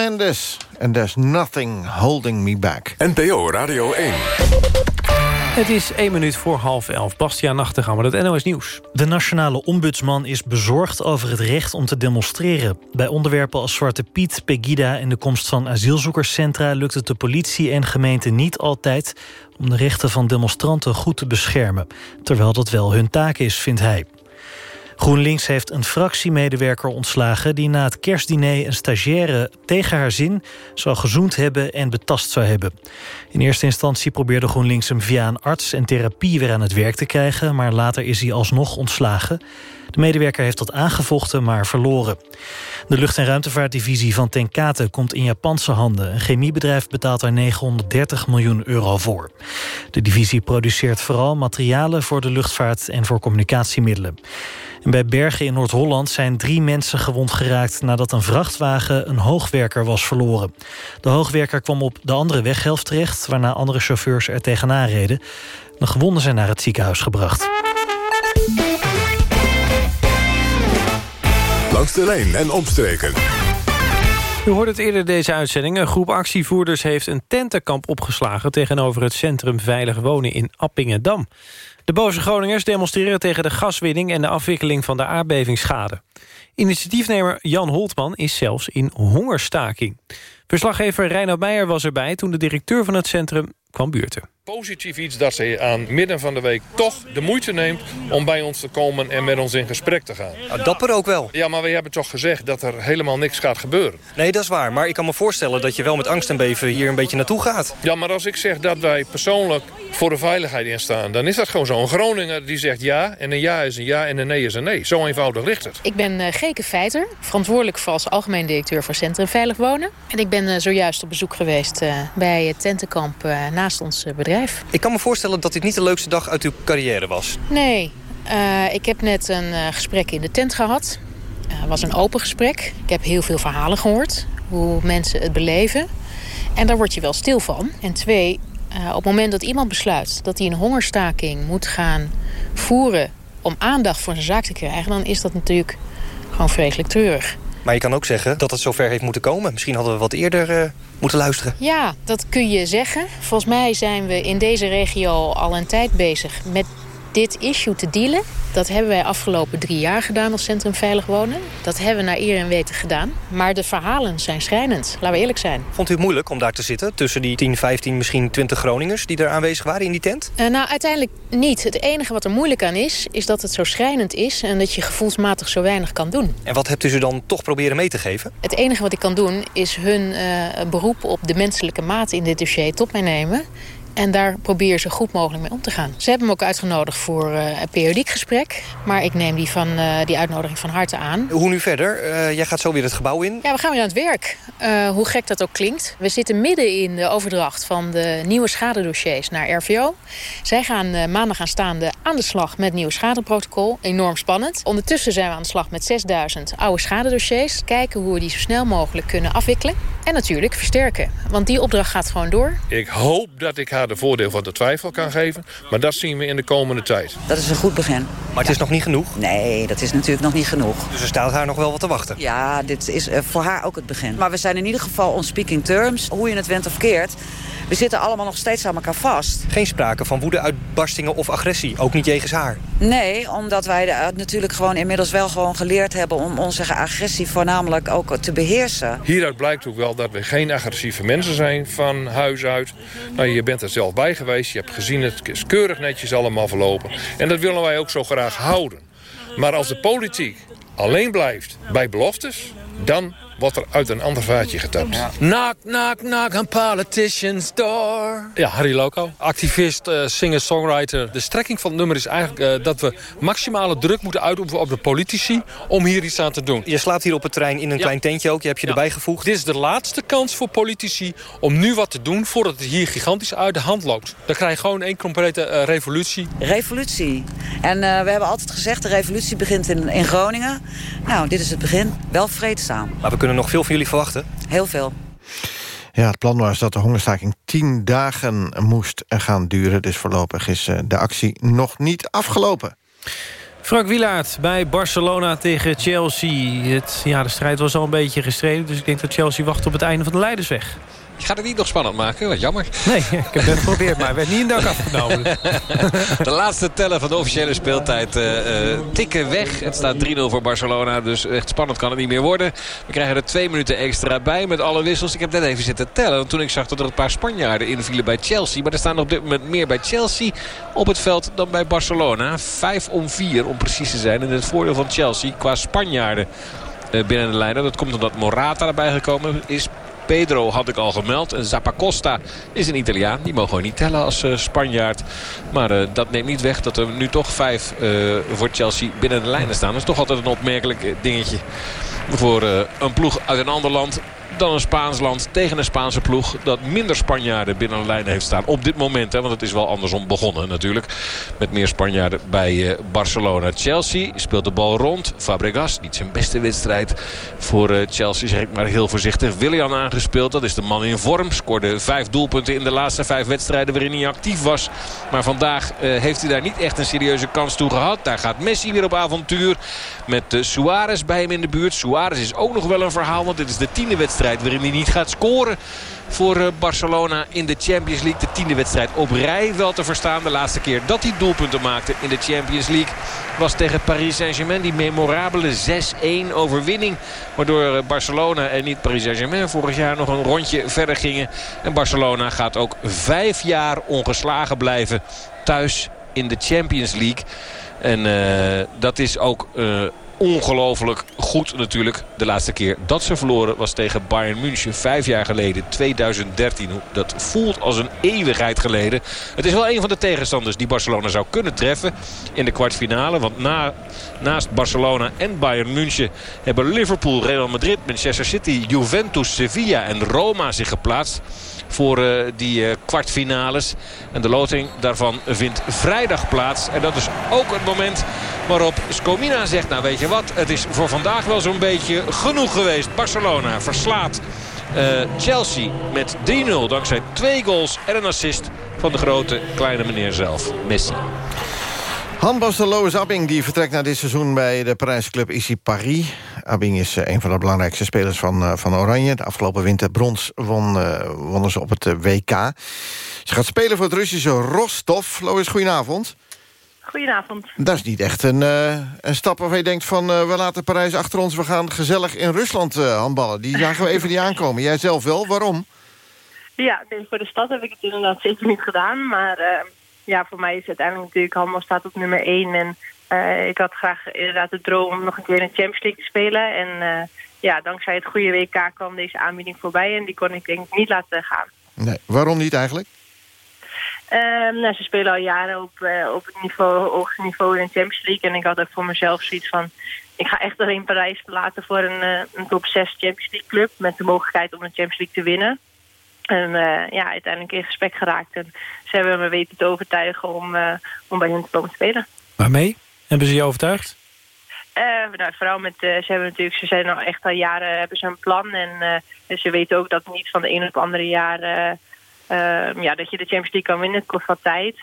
Speaker 10: Mendes. And there's nothing holding me back.
Speaker 9: NPO Radio 1.
Speaker 11: Het is één minuut voor half elf. Bastiaan Nachtegaal met het NOS Nieuws.
Speaker 1: De nationale ombudsman is bezorgd over het recht om te demonstreren. Bij onderwerpen als Zwarte Piet, Pegida en de komst van asielzoekerscentra... lukt het de politie en gemeente niet altijd... om de rechten van demonstranten goed te beschermen. Terwijl dat wel hun taak is, vindt hij. GroenLinks heeft een fractiemedewerker ontslagen... die na het kerstdiner een stagiaire tegen haar zin zou gezoend hebben en betast zou hebben. In eerste instantie probeerde GroenLinks hem via een arts en therapie weer aan het werk te krijgen... maar later is hij alsnog ontslagen. De medewerker heeft dat aangevochten, maar verloren. De lucht- en ruimtevaartdivisie van Tenkate komt in Japanse handen. Een chemiebedrijf betaalt daar 930 miljoen euro voor. De divisie produceert vooral materialen voor de luchtvaart en voor communicatiemiddelen. En bij Bergen in Noord-Holland zijn drie mensen gewond geraakt... nadat een vrachtwagen een hoogwerker was verloren. De hoogwerker kwam op de andere weghelft terecht... waarna andere chauffeurs er tegenaan reden. De gewonden zijn naar het ziekenhuis gebracht.
Speaker 9: Langs de lijn en omstreken.
Speaker 11: U hoorde het eerder deze uitzending. Een groep actievoerders heeft een tentenkamp opgeslagen... tegenover het Centrum Veilig Wonen in Appingedam. De boze Groningers demonstreren tegen de gaswinning... en de afwikkeling van de aardbevingsschade. Initiatiefnemer Jan Holtman is zelfs in hongerstaking. Verslaggever Reinoud Meijer was erbij... toen de directeur van het centrum kwam buurten
Speaker 19: positief iets dat ze aan midden van de week toch de moeite neemt om bij ons te komen en met ons in gesprek te gaan.
Speaker 20: Nou, dapper ook wel.
Speaker 19: Ja, maar we hebben toch gezegd dat er helemaal niks gaat gebeuren.
Speaker 20: Nee, dat is waar. Maar ik kan me voorstellen dat je wel met angst en beven hier een beetje naartoe gaat.
Speaker 19: Ja, maar als ik zeg dat wij persoonlijk voor de veiligheid instaan... dan is dat gewoon zo. Een Groninger die zegt ja en een ja is een ja en een nee is een nee. Zo eenvoudig ligt het.
Speaker 21: Ik ben uh, Geke Feiter, verantwoordelijk voor als algemeen directeur voor Centrum Veilig Wonen. En ik ben uh, zojuist op bezoek geweest uh, bij het tentenkamp naast ons bedrijf.
Speaker 20: Ik kan me voorstellen dat dit niet de leukste dag uit uw carrière was.
Speaker 21: Nee, uh, ik heb net een uh, gesprek in de tent gehad. Het uh, was een open gesprek. Ik heb heel veel verhalen gehoord. Hoe mensen het beleven. En daar word je wel stil van. En twee, op het moment dat iemand besluit dat hij een hongerstaking moet gaan voeren... om aandacht voor zijn zaak te krijgen... dan is dat natuurlijk gewoon vreselijk treurig.
Speaker 20: Maar je kan ook zeggen dat het zover heeft moeten komen. Misschien hadden we wat eerder uh, moeten luisteren.
Speaker 21: Ja, dat kun je zeggen. Volgens mij zijn we in deze regio al een tijd bezig met dit issue te dealen. Dat hebben wij afgelopen drie jaar gedaan als Centrum Veilig Wonen. Dat hebben we naar eer en weten gedaan. Maar de verhalen zijn schrijnend, laten we eerlijk zijn.
Speaker 20: Vond u het moeilijk om daar te zitten? Tussen die 10, 15, misschien 20 Groningers die er aanwezig waren in die tent?
Speaker 21: Uh, nou, uiteindelijk niet. Het enige wat er moeilijk aan is, is dat het zo schrijnend is... en dat je gevoelsmatig zo weinig kan doen.
Speaker 20: En wat hebt u ze dan toch proberen mee te geven?
Speaker 21: Het enige wat ik kan doen, is hun uh, beroep op de menselijke maat in dit dossier tot mij nemen... En daar probeer ze goed mogelijk mee om te gaan. Ze hebben me ook uitgenodigd voor uh, een periodiek gesprek. Maar ik neem die, van, uh, die uitnodiging van harte aan.
Speaker 20: Hoe nu verder? Uh, jij gaat zo weer het gebouw in?
Speaker 21: Ja, we gaan weer aan het werk. hoe gek dat ook klinkt. We zitten midden in de overdracht van de nieuwe schadedossiers naar RVO. Zij gaan maandag aanstaande aan de slag met het nieuwe schadeprotocol. Enorm spannend. Ondertussen zijn we aan de slag met 6000 oude schadedossiers. Kijken hoe we die zo snel mogelijk kunnen afwikkelen. En natuurlijk versterken. Want die opdracht gaat gewoon door.
Speaker 19: Ik hoop dat ik haar de voordeel van de twijfel kan geven. Maar dat zien we in de komende tijd.
Speaker 22: Dat is een goed begin.
Speaker 20: Maar het is nog niet genoeg?
Speaker 22: Nee, dat is natuurlijk nog niet genoeg.
Speaker 20: Dus er staat haar nog wel wat te wachten?
Speaker 22: Ja, dit is uh, voor haar ook het begin. Maar we zijn in ieder geval on speaking terms. Hoe je het went of keert. We zitten allemaal nog steeds aan elkaar vast.
Speaker 20: Geen sprake van woede-uitbarstingen of agressie, ook niet jegens haar?
Speaker 22: Nee, omdat wij natuurlijk gewoon inmiddels wel gewoon geleerd hebben... om onze agressie voornamelijk ook te beheersen.
Speaker 19: Hieruit blijkt ook wel dat we geen agressieve mensen zijn van huis uit. Nou, je bent er zelf bij geweest, je hebt gezien het is keurig netjes allemaal verlopen. En dat willen wij ook zo graag houden. Maar als de politiek alleen blijft bij beloftes... dan wordt er uit een ander vaatje getapt. Ja.
Speaker 23: Knock, knock, knock on politicians door. Ja, Harry Loco, activist, uh, singer, songwriter. De strekking van het nummer is eigenlijk uh, dat we maximale druk moeten uitoefenen op de politici... om hier iets aan te doen.
Speaker 20: Je slaapt hier op het terrein in een ja. klein tentje ook. Je hebt je ja. erbij gevoegd.
Speaker 23: Dit is de laatste kans voor politici om nu wat te doen... voordat het hier gigantisch uit de hand loopt. Dan krijg je gewoon één complete uh, revolutie.
Speaker 22: Revolutie. En we hebben altijd gezegd, de revolutie begint in, in Groningen. Nou, dit is het begin. Wel vreedzaam.
Speaker 20: Maar we kunnen nog veel van jullie verwachten?
Speaker 22: Heel veel.
Speaker 10: Ja, het plan was dat de hongerstaking tien dagen moest gaan duren. Dus voorlopig is de actie nog niet afgelopen.
Speaker 11: Frank Wielaert bij Barcelona tegen Chelsea. Het, ja, de strijd was al een beetje gestreden. Dus ik denk dat Chelsea wacht op het einde van de Leidersweg.
Speaker 14: Je gaat het niet nog spannend maken, wat jammer.
Speaker 11: Nee, ik heb het geprobeerd, maar werd niet in dak afgenomen.
Speaker 14: de laatste tellen van de officiële speeltijd uh, tikken weg. Het staat 3-0 voor Barcelona, dus echt spannend kan het niet meer worden. We krijgen er twee minuten extra bij met alle wissels. Ik heb net even zitten tellen, toen ik zag dat er een paar Spanjaarden invielen bij Chelsea. Maar er staan op dit moment meer bij Chelsea op het veld dan bij Barcelona. Vijf om vier om precies te zijn. En het voordeel van Chelsea qua Spanjaarden binnen de lijnen. Dat komt omdat Morata erbij gekomen is. Pedro had ik al gemeld. En Zappacosta is een Italiaan. Die mogen we niet tellen als uh, Spanjaard. Maar uh, dat neemt niet weg dat er nu toch vijf uh, voor Chelsea binnen de lijnen staan. Dat is toch altijd een opmerkelijk dingetje voor een ploeg uit een ander land dan een Spaans land tegen een Spaanse ploeg... dat minder Spanjaarden binnen de lijn heeft staan op dit moment. Hè, want het is wel andersom begonnen natuurlijk. Met meer Spanjaarden bij uh, Barcelona. Chelsea speelt de bal rond. Fabregas, niet zijn beste wedstrijd voor uh, Chelsea, zeg ik maar heel voorzichtig. Willian aangespeeld, dat is de man in vorm. Scoorde vijf doelpunten in de laatste vijf wedstrijden waarin hij actief was. Maar vandaag uh, heeft hij daar niet echt een serieuze kans toe gehad. Daar gaat Messi weer op avontuur. Met Suarez bij hem in de buurt. Suarez is ook nog wel een verhaal, want dit is de tiende wedstrijd waarin hij niet gaat scoren voor eh, Barcelona in de Champions League. De tiende wedstrijd op rij wel te verstaan. De laatste keer dat hij doelpunten maakte in de Champions League was tegen Paris Saint-Germain. Die memorabele 6-1 overwinning. Waardoor eh, Barcelona en niet Paris Saint-Germain vorig jaar nog een rondje verder gingen. En Barcelona gaat ook vijf jaar ongeslagen blijven thuis in de Champions League. En uh, dat is ook ongelooflijk goed natuurlijk. De laatste keer dat ze verloren was tegen Bayern München. Vijf jaar geleden, 2013. Dat voelt als een eeuwigheid geleden. Het is wel een van de tegenstanders die Barcelona zou kunnen treffen in de kwartfinale. Want na, naast Barcelona en Bayern München hebben Liverpool, Real Madrid, Manchester City, Juventus, Sevilla en Roma zich geplaatst voor uh, die uh, kwartfinales. En de loting daarvan vindt vrijdag plaats. En dat is ook het moment waarop Scomina zegt... nou weet je wat, het is voor vandaag wel zo'n beetje genoeg geweest. Barcelona verslaat uh, Chelsea met 3-0 dankzij twee goals en een assist van de grote kleine meneer zelf, Messi.
Speaker 10: Handbalster Lois Abbing die vertrekt na dit seizoen bij de Parijse club Ici Paris. Abbing is een van de belangrijkste spelers van, van Oranje. De afgelopen winter brons won, wonnen ze op het WK. Ze gaat spelen voor het Russische Rostov. Lois, goedenavond.
Speaker 24: Goedenavond.
Speaker 10: Dat is niet echt een, uh, een stap waarvan je denkt van... Uh, we laten Parijs achter ons, we gaan gezellig in Rusland handballen. Die zagen we even niet aankomen. Jij zelf wel, waarom?
Speaker 24: Ja, nee, voor de stad heb ik het inderdaad zeker niet gedaan. Maar ja, voor mij is uiteindelijk natuurlijk handbal staat op nummer 1. En ik had graag inderdaad de droom om nog een keer in de Champions League te spelen. En ja, dankzij het goede WK kwam deze aanbieding voorbij. En die kon ik denk ik niet laten gaan.
Speaker 10: Nee, waarom niet eigenlijk?
Speaker 24: Um, nou, ze spelen al jaren op, uh, op het niveau, hoogste niveau in de Champions League. En ik had ook voor mezelf zoiets van... ik ga echt alleen Parijs verlaten voor een, een top 6 Champions League club... met de mogelijkheid om de Champions League te winnen. En uh, ja, uiteindelijk in gesprek geraakt. En ze hebben me weten te overtuigen om, om bij hen te komen spelen.
Speaker 11: Waarmee? Hebben ze je overtuigd?
Speaker 24: Uh, nou, vooral met, ze hebben natuurlijk, ze zijn al echt al jaren hebben ze een plan. En ze weten ook dat niet van de een op het andere jaar ja, dat je de Champions League kan winnen. Het kost wat tijd.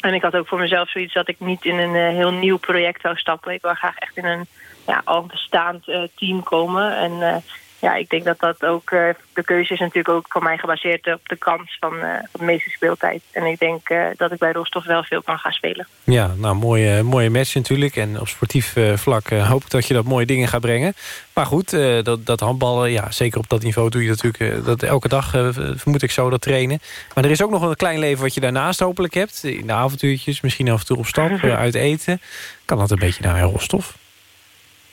Speaker 24: En ik had ook voor mezelf zoiets dat ik niet in een heel nieuw project zou stappen. Ik wil graag echt in een ja, al bestaand team komen. En ja, ik denk dat dat ook, uh, de keuze is natuurlijk ook voor mij gebaseerd op de kans van, uh, van de meeste speeltijd. En ik denk uh, dat ik bij Rostov wel veel kan gaan spelen.
Speaker 11: Ja, nou, mooie, mooie match natuurlijk. En op sportief vlak hoop ik dat je dat mooie dingen gaat brengen. Maar goed, dat, dat handballen, ja, zeker op dat niveau doe je natuurlijk dat elke dag, vermoed ik zo, dat trainen. Maar er is ook nog een klein leven wat je daarnaast hopelijk hebt. In de avontuurtjes, misschien af en toe op stap, uit eten. Kan dat een beetje naar Rostov?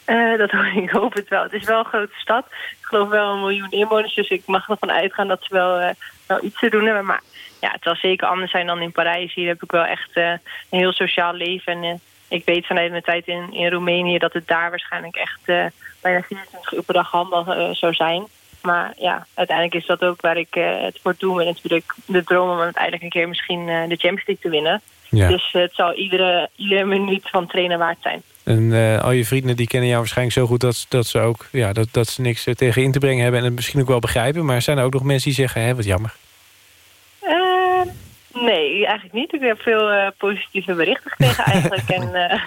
Speaker 24: Uh, dat, ik hoop het wel. Het is wel een grote stad. Ik geloof wel een miljoen inwoners. Dus ik mag ervan uitgaan dat ze wel, uh, wel iets te doen hebben. Maar ja, het zal zeker anders zijn dan in Parijs. Hier heb ik wel echt uh, een heel sociaal leven. En ik weet vanuit mijn tijd in, in Roemenië... dat het daar waarschijnlijk echt bijna 24 uur per dag handel zou zijn. Maar ja, uiteindelijk is dat ook waar ik het voor doe. En natuurlijk de droom om uiteindelijk een keer misschien de Champions League te winnen. Ja. Dus het zal iedere, iedere minuut van trainen waard zijn.
Speaker 11: En uh, al je vrienden die kennen jou waarschijnlijk zo goed... dat, dat ze ook ja, dat, dat ze niks tegen in te brengen hebben... en het misschien ook wel begrijpen. Maar zijn er ook nog mensen die zeggen, hè, wat jammer?
Speaker 24: Uh, nee, eigenlijk niet. Ik heb veel eh, positieve berichten gekregen eigenlijk. en,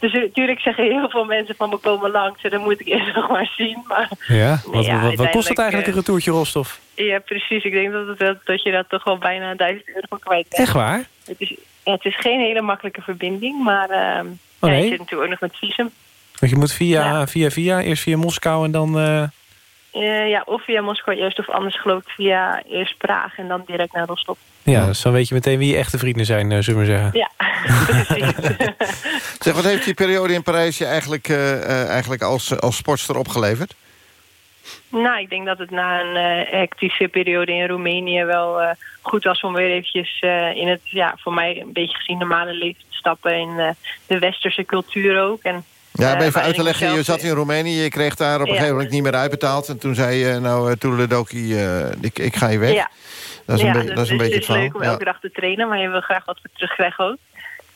Speaker 24: dus natuurlijk zeggen heel veel mensen van me komen langs. En dan moet ik eerst nog maar zien. Maar,
Speaker 25: ja, wat, ja, wat, wat kost het eigenlijk een retourtje Rostov?
Speaker 24: Ja, precies. Ik denk dat, het, dat je dat toch wel bijna 1000 euro kwijt bent.
Speaker 25: Echt waar?
Speaker 24: Het is, ja, het is geen hele makkelijke verbinding. Maar uh,
Speaker 25: oh, nee?
Speaker 24: ja, je zit natuurlijk ook nog met visum.
Speaker 25: Want je moet via, ja. via, via, eerst via Moskou en dan...
Speaker 24: Uh, ja, of via Moskou eerst of anders geloof ik via eerst Praag en dan direct naar Rostov.
Speaker 25: Ja, dus dan weet je meteen wie je echte vrienden zijn, uh, zullen we zeggen.
Speaker 24: Ja, precies.
Speaker 10: zeg, wat heeft die periode in Parijs je eigenlijk, uh, eigenlijk als, als sportster opgeleverd?
Speaker 24: Nou, ik denk dat het na een hectische periode in Roemenië wel goed was om weer eventjes in het, ja, voor mij een beetje gezien normale leven te stappen in de westerse cultuur ook. En
Speaker 10: ja, om even uit te leggen, je zat in Roemenië, je kreeg daar op een ja. gegeven moment niet meer uitbetaald. En toen zei je, nou, Toedeledoki, uh, ik, ik ga je weg.
Speaker 24: Ja.
Speaker 10: Dat is een, be dat is een
Speaker 24: dus
Speaker 10: beetje
Speaker 24: het is leuk om elke dag te trainen, maar je wil graag wat terugkrijgen ook.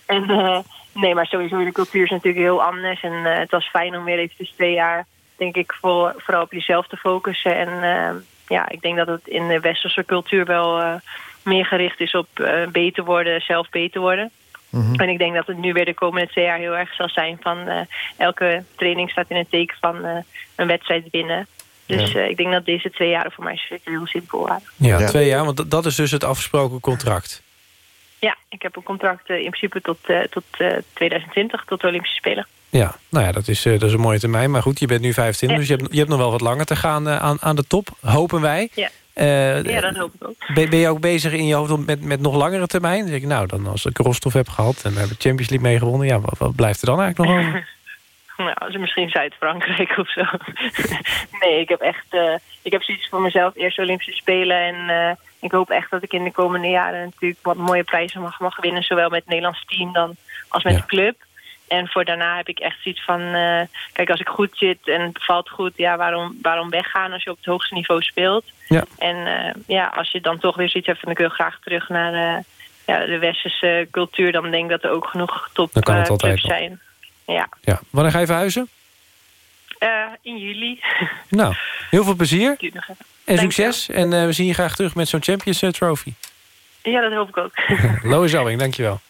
Speaker 24: En uh, nee, maar sowieso, de cultuur is natuurlijk heel anders. En uh, het was fijn om weer even twee jaar, denk ik, voor, vooral op jezelf te focussen. En ja, ik denk dat het in de westerse cultuur wel meer gericht is op beter worden, zelf beter worden. Mm -hmm. En ik denk dat het nu weer de komende twee jaar heel erg zal zijn van uh, elke training staat in het teken van uh, een wedstrijd winnen. Dus ja. uh, ik denk dat deze twee jaren voor mij heel simpel waren.
Speaker 25: Ja, ja. twee jaar, want dat is dus het afgesproken contract.
Speaker 24: Ja, ik heb een contract in principe tot, tot 2020, tot de Olympische Spelen.
Speaker 25: Ja, nou ja, dat is, dat is een mooie termijn. Maar goed, je bent nu 25, ja. dus je hebt, je hebt nog wel wat langer te gaan aan, aan de top, hopen wij.
Speaker 24: Ja. Uh, ja, dat hoop ik ook.
Speaker 25: Ben, ben, je ook bezig in je hoofd met, met nog langere termijn? Dan denk ik, nou, dan als ik Rostov heb gehad en we hebben Champions League meegewonnen... ja, wat, wat, blijft er dan eigenlijk nog over?
Speaker 24: nou, misschien Zuid-Frankrijk of zo. nee, ik heb echt... Uh, ik heb zoiets voor mezelf, eerst Olympische Spelen... en uh, ik hoop echt dat ik in de komende jaren natuurlijk wat mooie prijzen mag, mag winnen... zowel met het Nederlands team dan als met ja. de club. En voor daarna heb ik echt zoiets van... Uh, kijk, als ik goed zit en het bevalt goed... ja, waarom, waarom weggaan als je op het hoogste niveau speelt?
Speaker 25: Ja.
Speaker 24: En uh, ja, als je dan toch weer zoiets hebt... van ik wil graag terug naar uh, ja, de westerse cultuur... dan denk ik dat er ook genoeg top
Speaker 25: dan kan het altijd
Speaker 24: clubs zijn. Ja.
Speaker 25: ja. Wanneer ga je verhuizen?
Speaker 24: in juli.
Speaker 25: Nou, heel veel plezier. En succes. En we zien je graag terug met zo'n Champions Trophy.
Speaker 24: Ja, dat hoop ik ook.
Speaker 25: Lois Owing, dankjewel.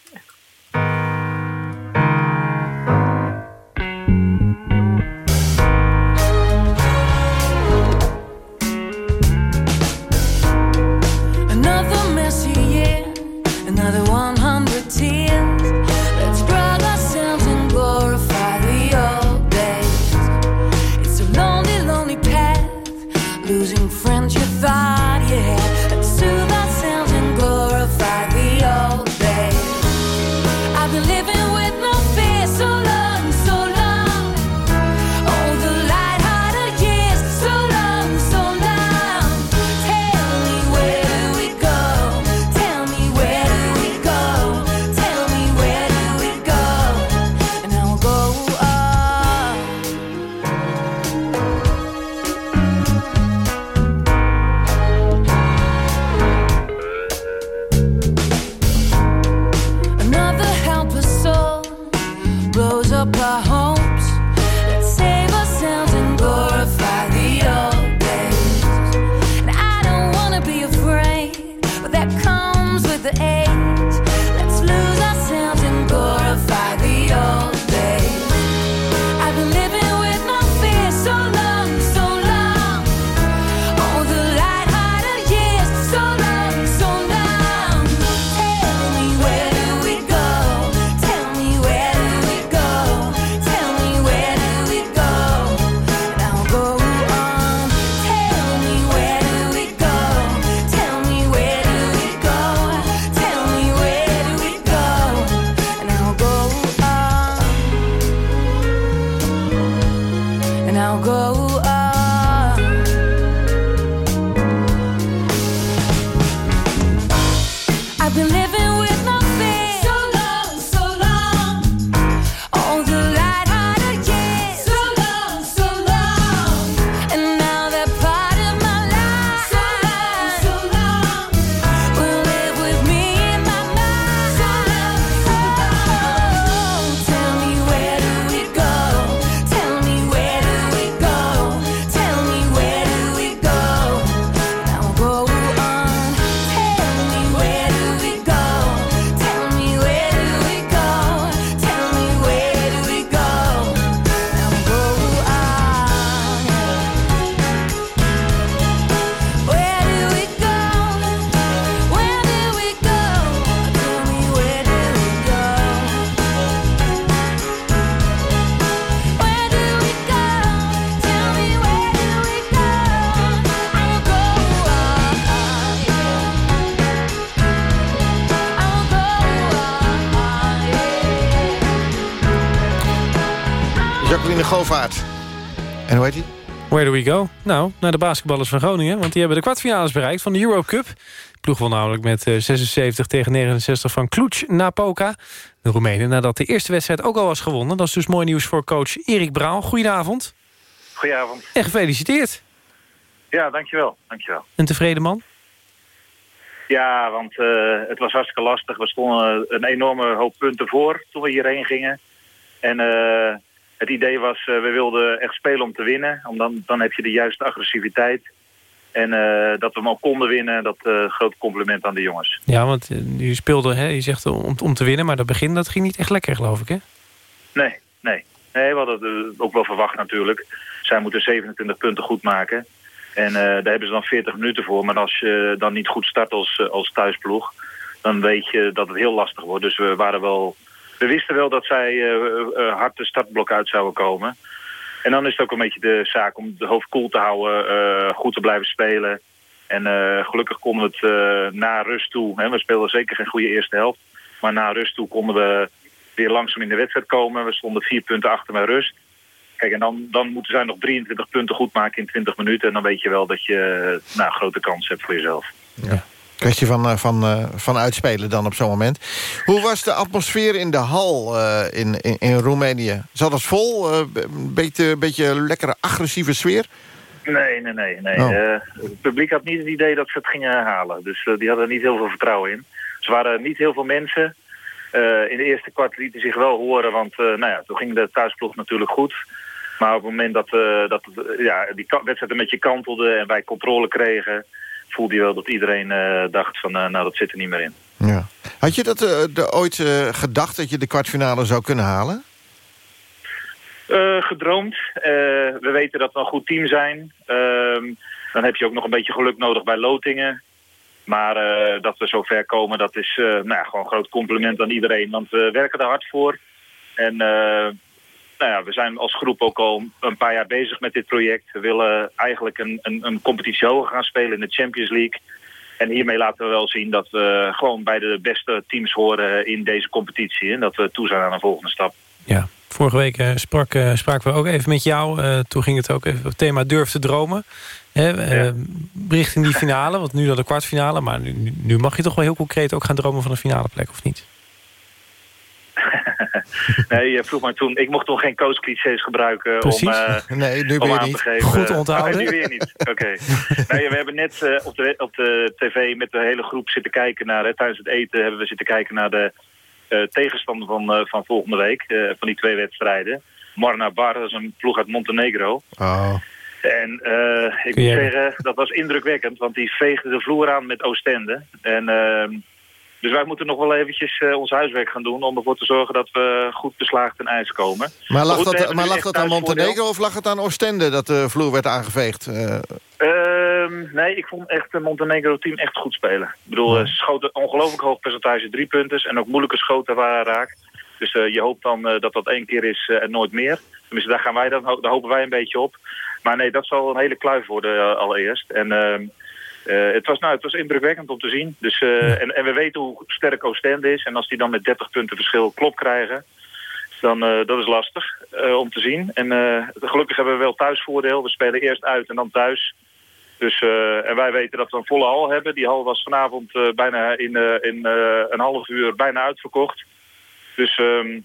Speaker 10: En hoe heet hij?
Speaker 11: Where do we go? Nou, naar de basketballers van Groningen. Want die hebben de kwartfinales bereikt van de Euro Cup. De ploeg won namelijk met eh, 76 tegen 69 van Cluj Napoca. De Roemenen nadat de eerste wedstrijd ook al was gewonnen. Dat is dus mooi nieuws voor coach Erik Braal. Goedenavond.
Speaker 26: Goedenavond.
Speaker 11: En gefeliciteerd.
Speaker 26: Ja, dankjewel. dankjewel.
Speaker 11: Een tevreden man?
Speaker 26: Ja, want eh, het was hartstikke lastig. We stonden een enorme hoop punten voor toen we hierheen gingen. En eh, het idee was, eh, we wilden echt spelen om te winnen. Om dan, dan heb je de juiste agressiviteit. En eh, dat we hem al konden winnen, dat eh groot compliment aan de jongens.
Speaker 11: Ja, want eh, je speelde, hè, je zegt om, om te winnen... maar dat begin dat ging niet echt lekker, geloof ik, hè?
Speaker 26: Nee, nee. Nee, we hadden het ook wel verwacht natuurlijk. Zij moeten 27 punten goed maken. En daar hebben ze dan 40 minuten voor. Maar als je dan niet goed start als, als thuisploeg... dan weet je dat het heel lastig wordt. Dus we waren wel... We wisten wel dat zij eh, eh, hard de startblok uit zouden komen. En dan is het ook een beetje de zaak om de hoofd koel te houden... eh, goed te blijven spelen. En eh, gelukkig konden we het eh, na rust toe... Hè, we speelden zeker geen goede eerste helft... maar na rust toe konden we weer langzaam in de wedstrijd komen. We stonden vier punten achter bij rust. Kijk, en dan, dan moeten zij nog 23 punten goed maken in 20 minuten. En dan weet je wel dat je eh, nou, grote kans hebt voor jezelf.
Speaker 10: Kwestie van, eh, van, eh, van uitspelen dan op zo'n moment. Hoe was de atmosfeer in de hal eh, in, in, in Roemenië? Zat het vol? Een beetje, beetje lekkere agressieve sfeer?
Speaker 26: Nee, nee, nee. nee.
Speaker 10: Oh.
Speaker 26: Het publiek had niet het idee dat ze het gingen halen. Dus die hadden er niet heel veel vertrouwen in. Ze waren niet heel veel mensen. In de eerste kwart lieten zich wel horen, want nou ja, toen ging de thuisploeg natuurlijk goed. Maar op het moment dat, dat ja, die wedstrijd een beetje kantelde en wij controle kregen... voelde je wel dat iedereen eh, dacht van, eh, nou, dat zit er niet meer in.
Speaker 10: Ja. Had je dat eh, de, ooit gedacht dat je de kwartfinale zou kunnen halen?
Speaker 26: Gedroomd. We weten dat we een goed team zijn. Ehm, dan heb je ook nog een beetje geluk nodig bij lotingen. Maar dat we zo ver komen, dat is nou ja, gewoon een groot compliment aan iedereen. Want we werken er hard voor. En nou ja, we zijn als groep ook al een paar jaar bezig met dit project. We willen eigenlijk een, een, een competitie hoger gaan spelen in de Champions League. En hiermee laten we wel zien dat we gewoon bij de beste teams horen in deze competitie. En dat we toe zijn aan een volgende stap.
Speaker 11: Ja, vorige week eh, sprak, eh, spraken we ook even met jou. Eh, toen ging het ook even op het thema durf te dromen. Hè, richting die finale, want nu dan de kwartfinale. Maar nu, nu- nu mag je toch wel heel concreet ook gaan dromen van een finale plek, of niet?
Speaker 26: Nee, je vroeg mij toen. Ik mocht toen geen coachclichés gebruiken
Speaker 11: Precies.
Speaker 26: om, eh,
Speaker 10: nee, nu
Speaker 26: om
Speaker 10: weer
Speaker 26: aan
Speaker 10: niet.
Speaker 26: te geven.
Speaker 11: Goed onthouden.
Speaker 26: Oké, nu weer niet. Oké. nee, we hebben net eh, op, de, op de tv met de hele groep zitten kijken naar... Hè, tijdens het eten hebben we zitten kijken naar de eh, tegenstander van, eh, van volgende week. eh, van die twee wedstrijden. Marna Bar, dat is een ploeg uit Montenegro.
Speaker 10: Oh.
Speaker 26: En eh, ik moet zeggen, dat was indrukwekkend, want die veegde de vloer aan met Oostende. En, ehm, dus wij moeten nog wel eventjes eh, ons huiswerk gaan doen om ervoor te zorgen dat we goed beslaagd ten ijs komen.
Speaker 10: Maar lag
Speaker 26: goed,
Speaker 10: dat, maar lag dat aan. Montenegro of lag het aan Oostende dat de vloer werd aangeveegd? Eh,
Speaker 26: Ehm, nee, ik vond echt het Montenegro-team echt goed spelen. Ik bedoel, eh, ze schoten ongelooflijk hoog percentage drie punters en ook moeilijke schoten waren raak. Dus je hoopt dan dat dat één keer is en nooit meer. Tenminste, daar, gaan wij dan, daar hopen wij een beetje op. Maar nee, dat zal een hele kluif worden allereerst. En eh, het, was, nou, het was indrukwekkend om te zien. Dus, eh, en, en we weten hoe sterk Oostende is. En als die dan met 30 punten verschil klop krijgen... dan eh, dat is lastig om te zien. En gelukkig hebben we wel thuisvoordeel. We spelen eerst uit en dan thuis. Dus, en wij weten dat we een volle hal hebben. Die hal was vanavond bijna in, in een half uur bijna uitverkocht. Dus ehm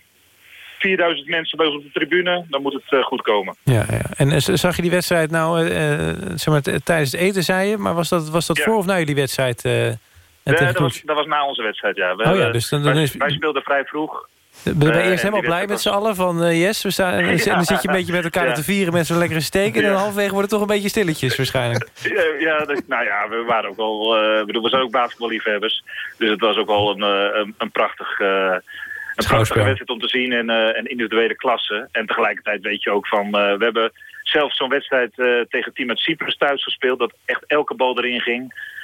Speaker 26: 4000 mensen bij ons op de tribune, dan moet het eh, goed komen.
Speaker 11: Ja, ja. En eh, zag je die wedstrijd nou eh, zeg maar, tijdens het eten, zei je? Maar was dat, was dat
Speaker 26: Ja.
Speaker 11: voor of na jullie wedstrijd? tegen
Speaker 26: dat, was, dat was na onze wedstrijd, ja. We,
Speaker 11: Oh ja, dus dan- dan
Speaker 26: wij,
Speaker 11: is-
Speaker 26: wij speelden vrij vroeg.
Speaker 11: Ben ben je eerst helemaal blij met z'n allen van yes, we staan, en dan
Speaker 26: Ja.
Speaker 11: zit je een beetje met elkaar
Speaker 26: Ja.
Speaker 11: te vieren met zo'n lekkere steek en dan
Speaker 26: Ja.
Speaker 11: halverwege wordt het toch een beetje stilletjes waarschijnlijk.
Speaker 26: Ja, ja, dat- nou ja, we waren ook wel, ik bedoel, we zijn ook basketballiefhebbers. Dus het was ook wel een, een, een prachtig, een prachtige wedstrijd om te zien en eh, individuele klasse. En tegelijkertijd weet je ook van, eh, we hebben zelfs zo'n wedstrijd eh, tegen het team uit Cyprus thuis gespeeld, dat echt elke bal erin ging.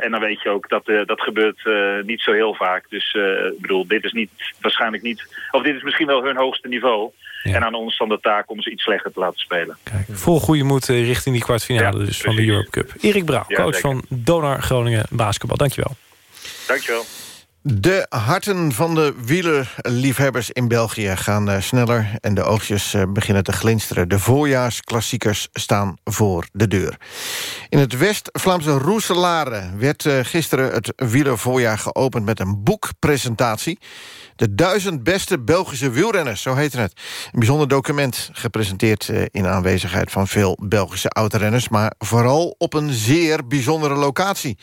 Speaker 26: En dan weet je ook dat dat gebeurt niet zo heel vaak. Dus ik bedoel, dit is niet, waarschijnlijk niet, of dit is misschien wel hun hoogste niveau. En aan ons dan de taak om ze iets slechter te laten spelen.
Speaker 11: Vol goede moed richting die kwartfinale dus van de Europe Cup. Erik Brouw,
Speaker 26: Ja,
Speaker 11: coach
Speaker 26: zeker.
Speaker 11: van Donar Groningen Basketbal. Dankjewel.
Speaker 26: Dankjewel.
Speaker 10: De harten van de wielerliefhebbers in België gaan uh, sneller... en de oogjes uh, beginnen te glinsteren. De voorjaarsklassiekers staan voor de deur. In het West-Vlaamse Roeselare werd uh, gisteren het wielervoorjaar geopend... met een boekpresentatie. De duizend beste Belgische wielrenners, zo heette het. Een bijzonder document, gepresenteerd in aanwezigheid van veel Belgische oudrenners... maar vooral op een zeer bijzondere locatie.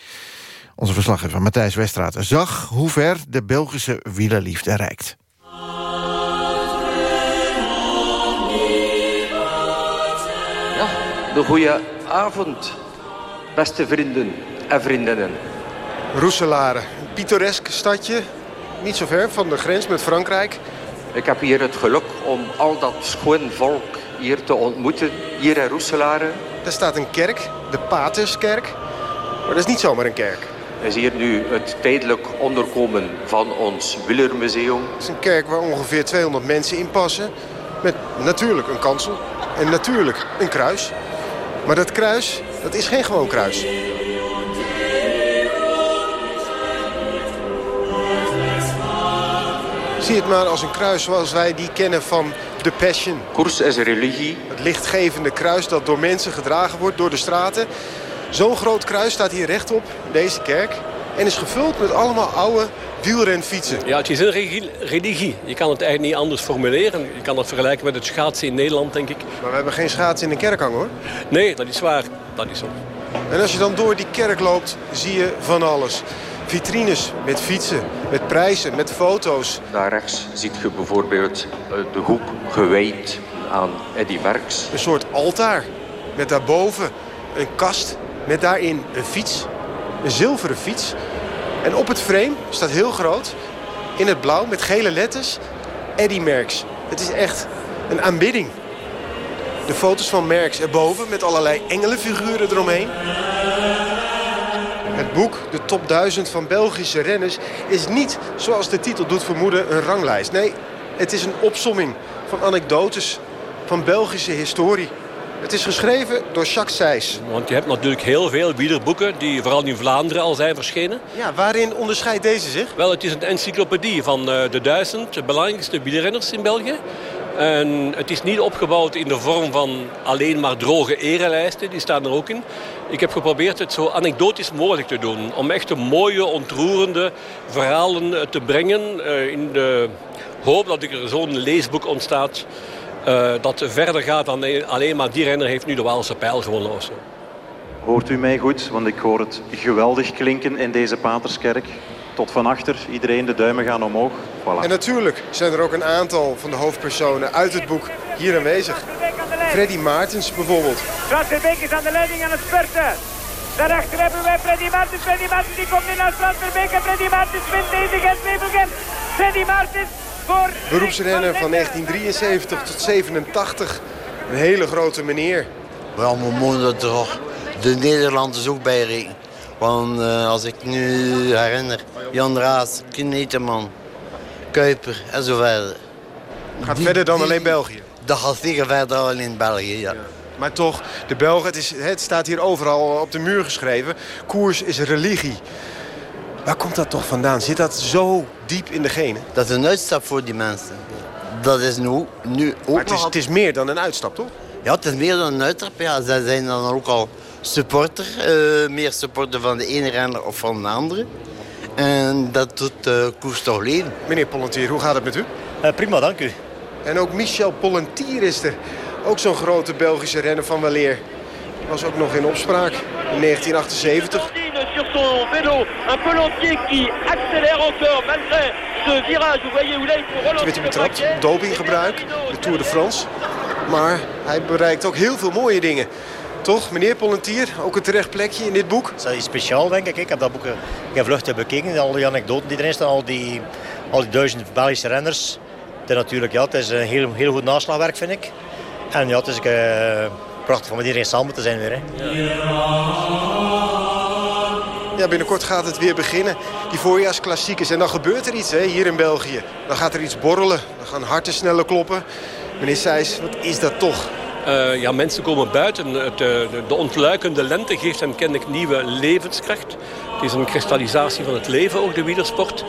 Speaker 10: Onze verslaggever Matthijs Westraat zag hoe ver de Belgische wielerliefde reikt.
Speaker 27: Ja, de goede avond, beste vrienden en vriendinnen.
Speaker 28: Roeselare, een pittoresk stadje, niet zo ver van de grens met Frankrijk.
Speaker 27: Ik heb hier het geluk om al dat schoon volk hier te ontmoeten, hier in Roeselare.
Speaker 28: Daar staat een kerk, de Paterskerk, maar dat is niet zomaar een kerk
Speaker 27: is hier nu het tijdelijk onderkomen van ons Wielermuseum.
Speaker 28: Het is een kerk waar ongeveer 200 mensen in passen. Met natuurlijk een kansel en natuurlijk een kruis. Maar dat kruis, dat is geen gewoon kruis. Zie het maar als een kruis zoals wij die kennen van de Passion.
Speaker 27: Koers is religie.
Speaker 28: Het lichtgevende kruis dat door mensen gedragen wordt door de straten. Zo'n groot kruis staat hier rechtop, deze kerk. En is gevuld met allemaal oude wielrenfietsen.
Speaker 29: Ja, het is een religie. Je kan het eigenlijk niet anders formuleren. Je kan het vergelijken met het schaatsen in Nederland, denk ik.
Speaker 28: Maar we hebben geen schaatsen in de kerk hangen, hoor.
Speaker 29: Nee, dat is waar. Dat is zo.
Speaker 28: En als je dan door die kerk loopt, zie je van alles. Vitrines met fietsen, met prijzen, met foto's.
Speaker 27: Daar rechts ziet je bijvoorbeeld eh, de hoek gewijd aan Eddy Merckx.
Speaker 28: Een soort altaar met daarboven een kast met daarin een fiets. Een zilveren fiets. En op het frame staat heel groot, in het blauw, met gele letters, Eddy Merckx. Het is echt een aanbidding. De foto's van Merckx erboven met allerlei engelenfiguren eromheen. Het boek, de top 1000 van Belgische renners... is niet, zoals de titel doet vermoeden, een ranglijst. Nee, het is een opsomming van anekdotes van Belgische historie. Het is geschreven door Jacques Seys.
Speaker 29: Want je hebt natuurlijk heel veel wielerboeken die vooral in Vlaanderen al zijn verschenen.
Speaker 28: Ja, waarin onderscheidt deze zich?
Speaker 29: Wel, het is een encyclopedie van eh, de duizend belangrijkste wielerrenners in België. En het is niet opgebouwd in de vorm van alleen maar droge erelijsten, die staan er ook in. Ik heb geprobeerd het zo anekdotisch mogelijk te doen. Om echt mooie, ontroerende verhalen te brengen. Eh, in de hoop dat er zo'n leesboek ontstaat uh, dat verder gaat dan alleen maar die renner heeft nu de Waalse pijl gewonnen.
Speaker 30: Hoort u mij goed? Want ik hoor het geweldig klinken in deze Paterskerk. Tot van achter, iedereen de duimen gaan omhoog. Voilà.
Speaker 28: En natuurlijk zijn er ook een aantal van de hoofdpersonen uit het boek hier aanwezig. Freddy Maartens bijvoorbeeld.
Speaker 31: Frans Verbeek is aan de leiding aan het spurten. Daarachter hebben wij Freddy Maartens. Freddy Maartens die komt in naar Frans Verbeek. En Freddy Maartens wint deze Gent Freddy Maartens
Speaker 28: Beroepsrenner van 1973 tot 87. Een hele grote meneer.
Speaker 32: Wel, we moeten toch de Nederlanders ook bij. Want uh, als ik nu herinner, Jan Raas, Kneteman, Kuiper en zo verder.
Speaker 28: Gaat die, verder dan die, alleen België?
Speaker 32: Dat gaat zeker verder dan alleen België, ja. ja.
Speaker 28: Maar toch, de Belgen, het, is, het staat hier overal op de muur geschreven. Koers is religie. Waar komt dat toch vandaan? Zit dat zo diep in de genen?
Speaker 32: Dat is een uitstap voor die mensen. Dat is nu, nu ook
Speaker 28: Maar het is, het is meer dan een uitstap, toch?
Speaker 32: Ja, het is meer dan een uitstap. Ja. Zij zijn dan ook al supporter. Uh, meer supporter van de ene renner of van de andere. En dat doet de uh, koers toch leven.
Speaker 28: Meneer Pollentier, hoe gaat het met u?
Speaker 33: Uh, prima, dank u.
Speaker 28: En ook Michel Pollentier is er. Ook zo'n grote Belgische renner van weleer. Was ook nog in opspraak in 1978.
Speaker 31: Sur son vélo, un Pelentier qui accélère encore malgré ce virage. Vous voyez où là il faut relancer
Speaker 28: werd hij betrapt, dopinggebruik, de Tour de France. Maar hij bereikt ook heel veel mooie dingen. Toch, meneer Pollentier, ook een terecht plekje in dit boek?
Speaker 33: Dat is speciaal, denk ik. Ik heb dat boek in vlucht bekeken, al die anekdoten die erin staan, al die, al die duizend Belgische renners. Het, natuurlijk, ja, het is een heel, heel goed naslagwerk, vind ik. En ja, het is uh, prachtig om met iedereen samen te zijn weer. Hè. Ja.
Speaker 28: Ja, binnenkort gaat het weer beginnen. Die voorjaarsklassiekers. En dan gebeurt er iets hè, hier in België. Dan gaat er iets borrelen. Dan gaan harten sneller kloppen. Meneer Seys, wat is dat toch?
Speaker 29: Eh, ja, mensen komen buiten. Het, de, de ontluikende lente geeft hen kennelijk nieuwe levenskracht. Het is een kristallisatie van het leven, ook de wielersport.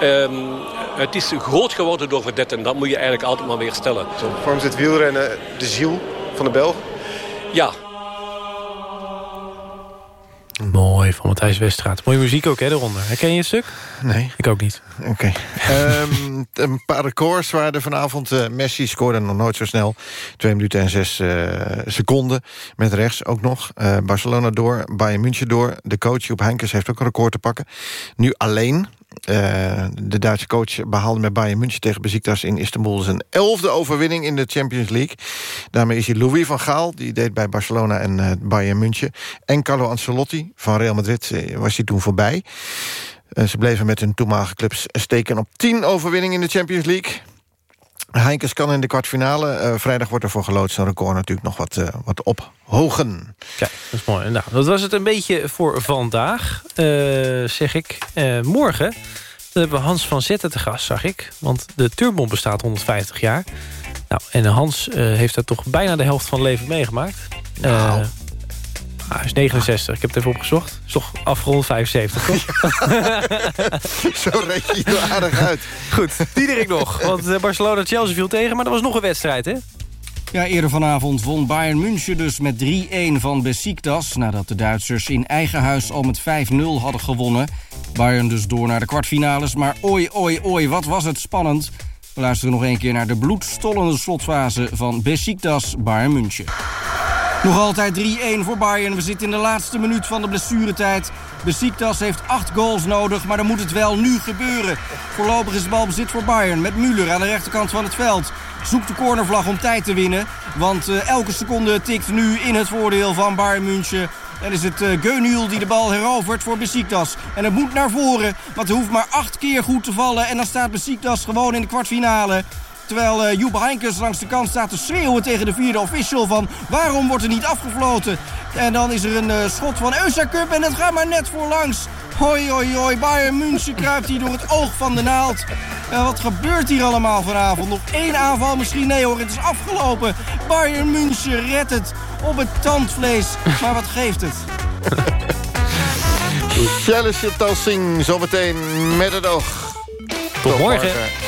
Speaker 29: Ehm, het is groot geworden door Verdet en dat moet je eigenlijk altijd maar weer stellen.
Speaker 28: Vormt het wielrennen de ziel van de Belgen?
Speaker 29: Ja,
Speaker 11: Mooi, van Matthijs Weststraat. Mooie muziek ook, hè, eronder. Herken je het stuk?
Speaker 10: Nee.
Speaker 11: Ik ook niet.
Speaker 10: Oké. Ehm, een paar records waren vanavond. Uh, Messi scoorde nog nooit zo snel. 2 minuten en 6 uh, seconden. Met rechts ook nog. Uh, Barcelona door, Bayern München door. De coach Joep Heynckes heeft ook een record te pakken. Nu alleen. Uh, de Duitse coach behaalde met Bayern München tegen Besiktas in Istanbul zijn elfde overwinning in de Champions League. Daarmee is hij Louis van Gaal, die deed bij Barcelona en uh, Bayern München. En Carlo Ancelotti van Real Madrid uh, was hij toen voorbij. ze bleven met hun toenmalige clubs steken op tien overwinningen in de Champions League. Heinkes kan in de kwartfinale. Uh, vrijdag wordt er voor gelood zijn record natuurlijk nog wat, uh, wat ophogen.
Speaker 11: Kijk, dat is mooi. Nou, dat was het een beetje voor vandaag, uh, zeg ik. morgen dan hebben we Hans van Zetten te gast, zag ik. Want de Turbon bestaat 150 jaar. Nou, en Hans heeft daar toch bijna de helft van het leven meegemaakt.
Speaker 10: Nou.
Speaker 11: Ah, hij is 69, ik heb het even opgezocht. Is toch afgerond 75, toch?
Speaker 10: Zo reed je er aardig uit.
Speaker 11: Goed, Diederik nog. Want Barcelona-Chelsea viel tegen, maar er was nog een wedstrijd, hè?
Speaker 34: Ja, eerder vanavond won Bayern München dus met 3-1 van Besiktas... nadat de Duitsers in eigen huis al met 5-0 hadden gewonnen. Bayern dus door naar de kwartfinales. Maar oi, oi, oi, wat was het spannend. We luisteren nog een keer naar de bloedstollende slotfase van Besiktas-Bayern München. Nog altijd 3-1 voor Bayern. We zitten in de laatste minuut van de blessuretijd. Besiktas heeft 8 goals nodig, maar dan moet het wel nu gebeuren. Voorlopig is de bal bezit voor Bayern met Müller aan de rechterkant van het veld. Zoekt de cornervlag om tijd te winnen. Want uh, elke seconde tikt nu in het voordeel van Bayern München. En is het uh, Geuniel die de bal herovert voor Besiktas. En het moet naar voren, want het hoeft maar acht keer goed te vallen. En dan staat Besiktas gewoon in de kwartfinale. Terwijl uh, Joep Heinkes langs de kant staat te schreeuwen tegen de vierde official van... waarom wordt er niet afgefloten? En dan is er een uh, schot van Cup en het gaat maar net voorlangs. Hoi, hoi, hoi, Bayern München kruipt hier door het oog van de naald. En wat gebeurt hier allemaal vanavond? Nog één aanval misschien? Nee hoor, het is afgelopen. Bayern München redt het op het tandvlees. Maar wat geeft het?
Speaker 10: Challenge Talsing, zometeen met het oog.
Speaker 11: Tot, Tot morgen. morgen.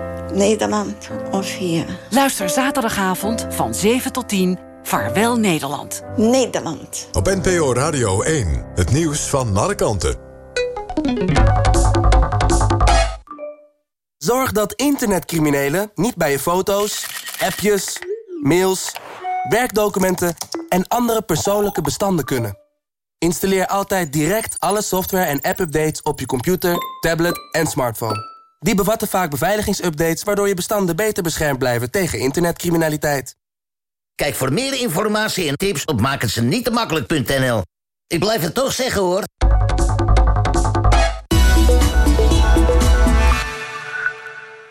Speaker 35: Nederland of hier.
Speaker 36: Luister zaterdagavond van 7 tot 10. Vaarwel Nederland.
Speaker 35: Nederland.
Speaker 9: Op NPO Radio 1. Het nieuws van alle kanten.
Speaker 37: Zorg dat internetcriminelen niet bij je foto's, appjes, mails, werkdocumenten en andere persoonlijke bestanden kunnen. Installeer altijd direct alle software en app-updates op je computer, tablet en smartphone. Die bevatten vaak beveiligingsupdates... waardoor je bestanden beter beschermd blijven tegen internetcriminaliteit.
Speaker 38: Kijk voor meer informatie en tips op makkelijk.nl. Ik blijf het toch zeggen, hoor.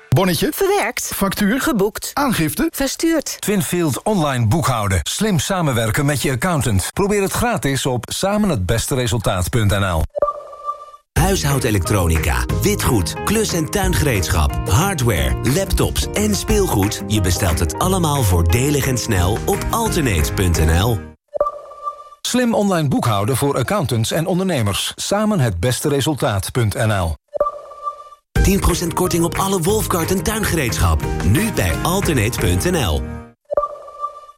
Speaker 39: Bonnetje.
Speaker 40: Verwerkt.
Speaker 39: Factuur.
Speaker 40: Geboekt.
Speaker 39: Aangifte.
Speaker 40: Verstuurd.
Speaker 39: Twinfield online boekhouden. Slim samenwerken met je accountant. Probeer het gratis op samenhetbesteresultaat.nl.
Speaker 41: Huishoudelektronica, witgoed, klus- en tuingereedschap, hardware, laptops en speelgoed. Je bestelt het allemaal voordelig en snel op alternate.nl.
Speaker 39: Slim online boekhouden voor accountants en ondernemers. Samen het beste resultaat.nl
Speaker 41: 10% korting op alle Wolfkart en tuingereedschap. Nu bij alternate.nl.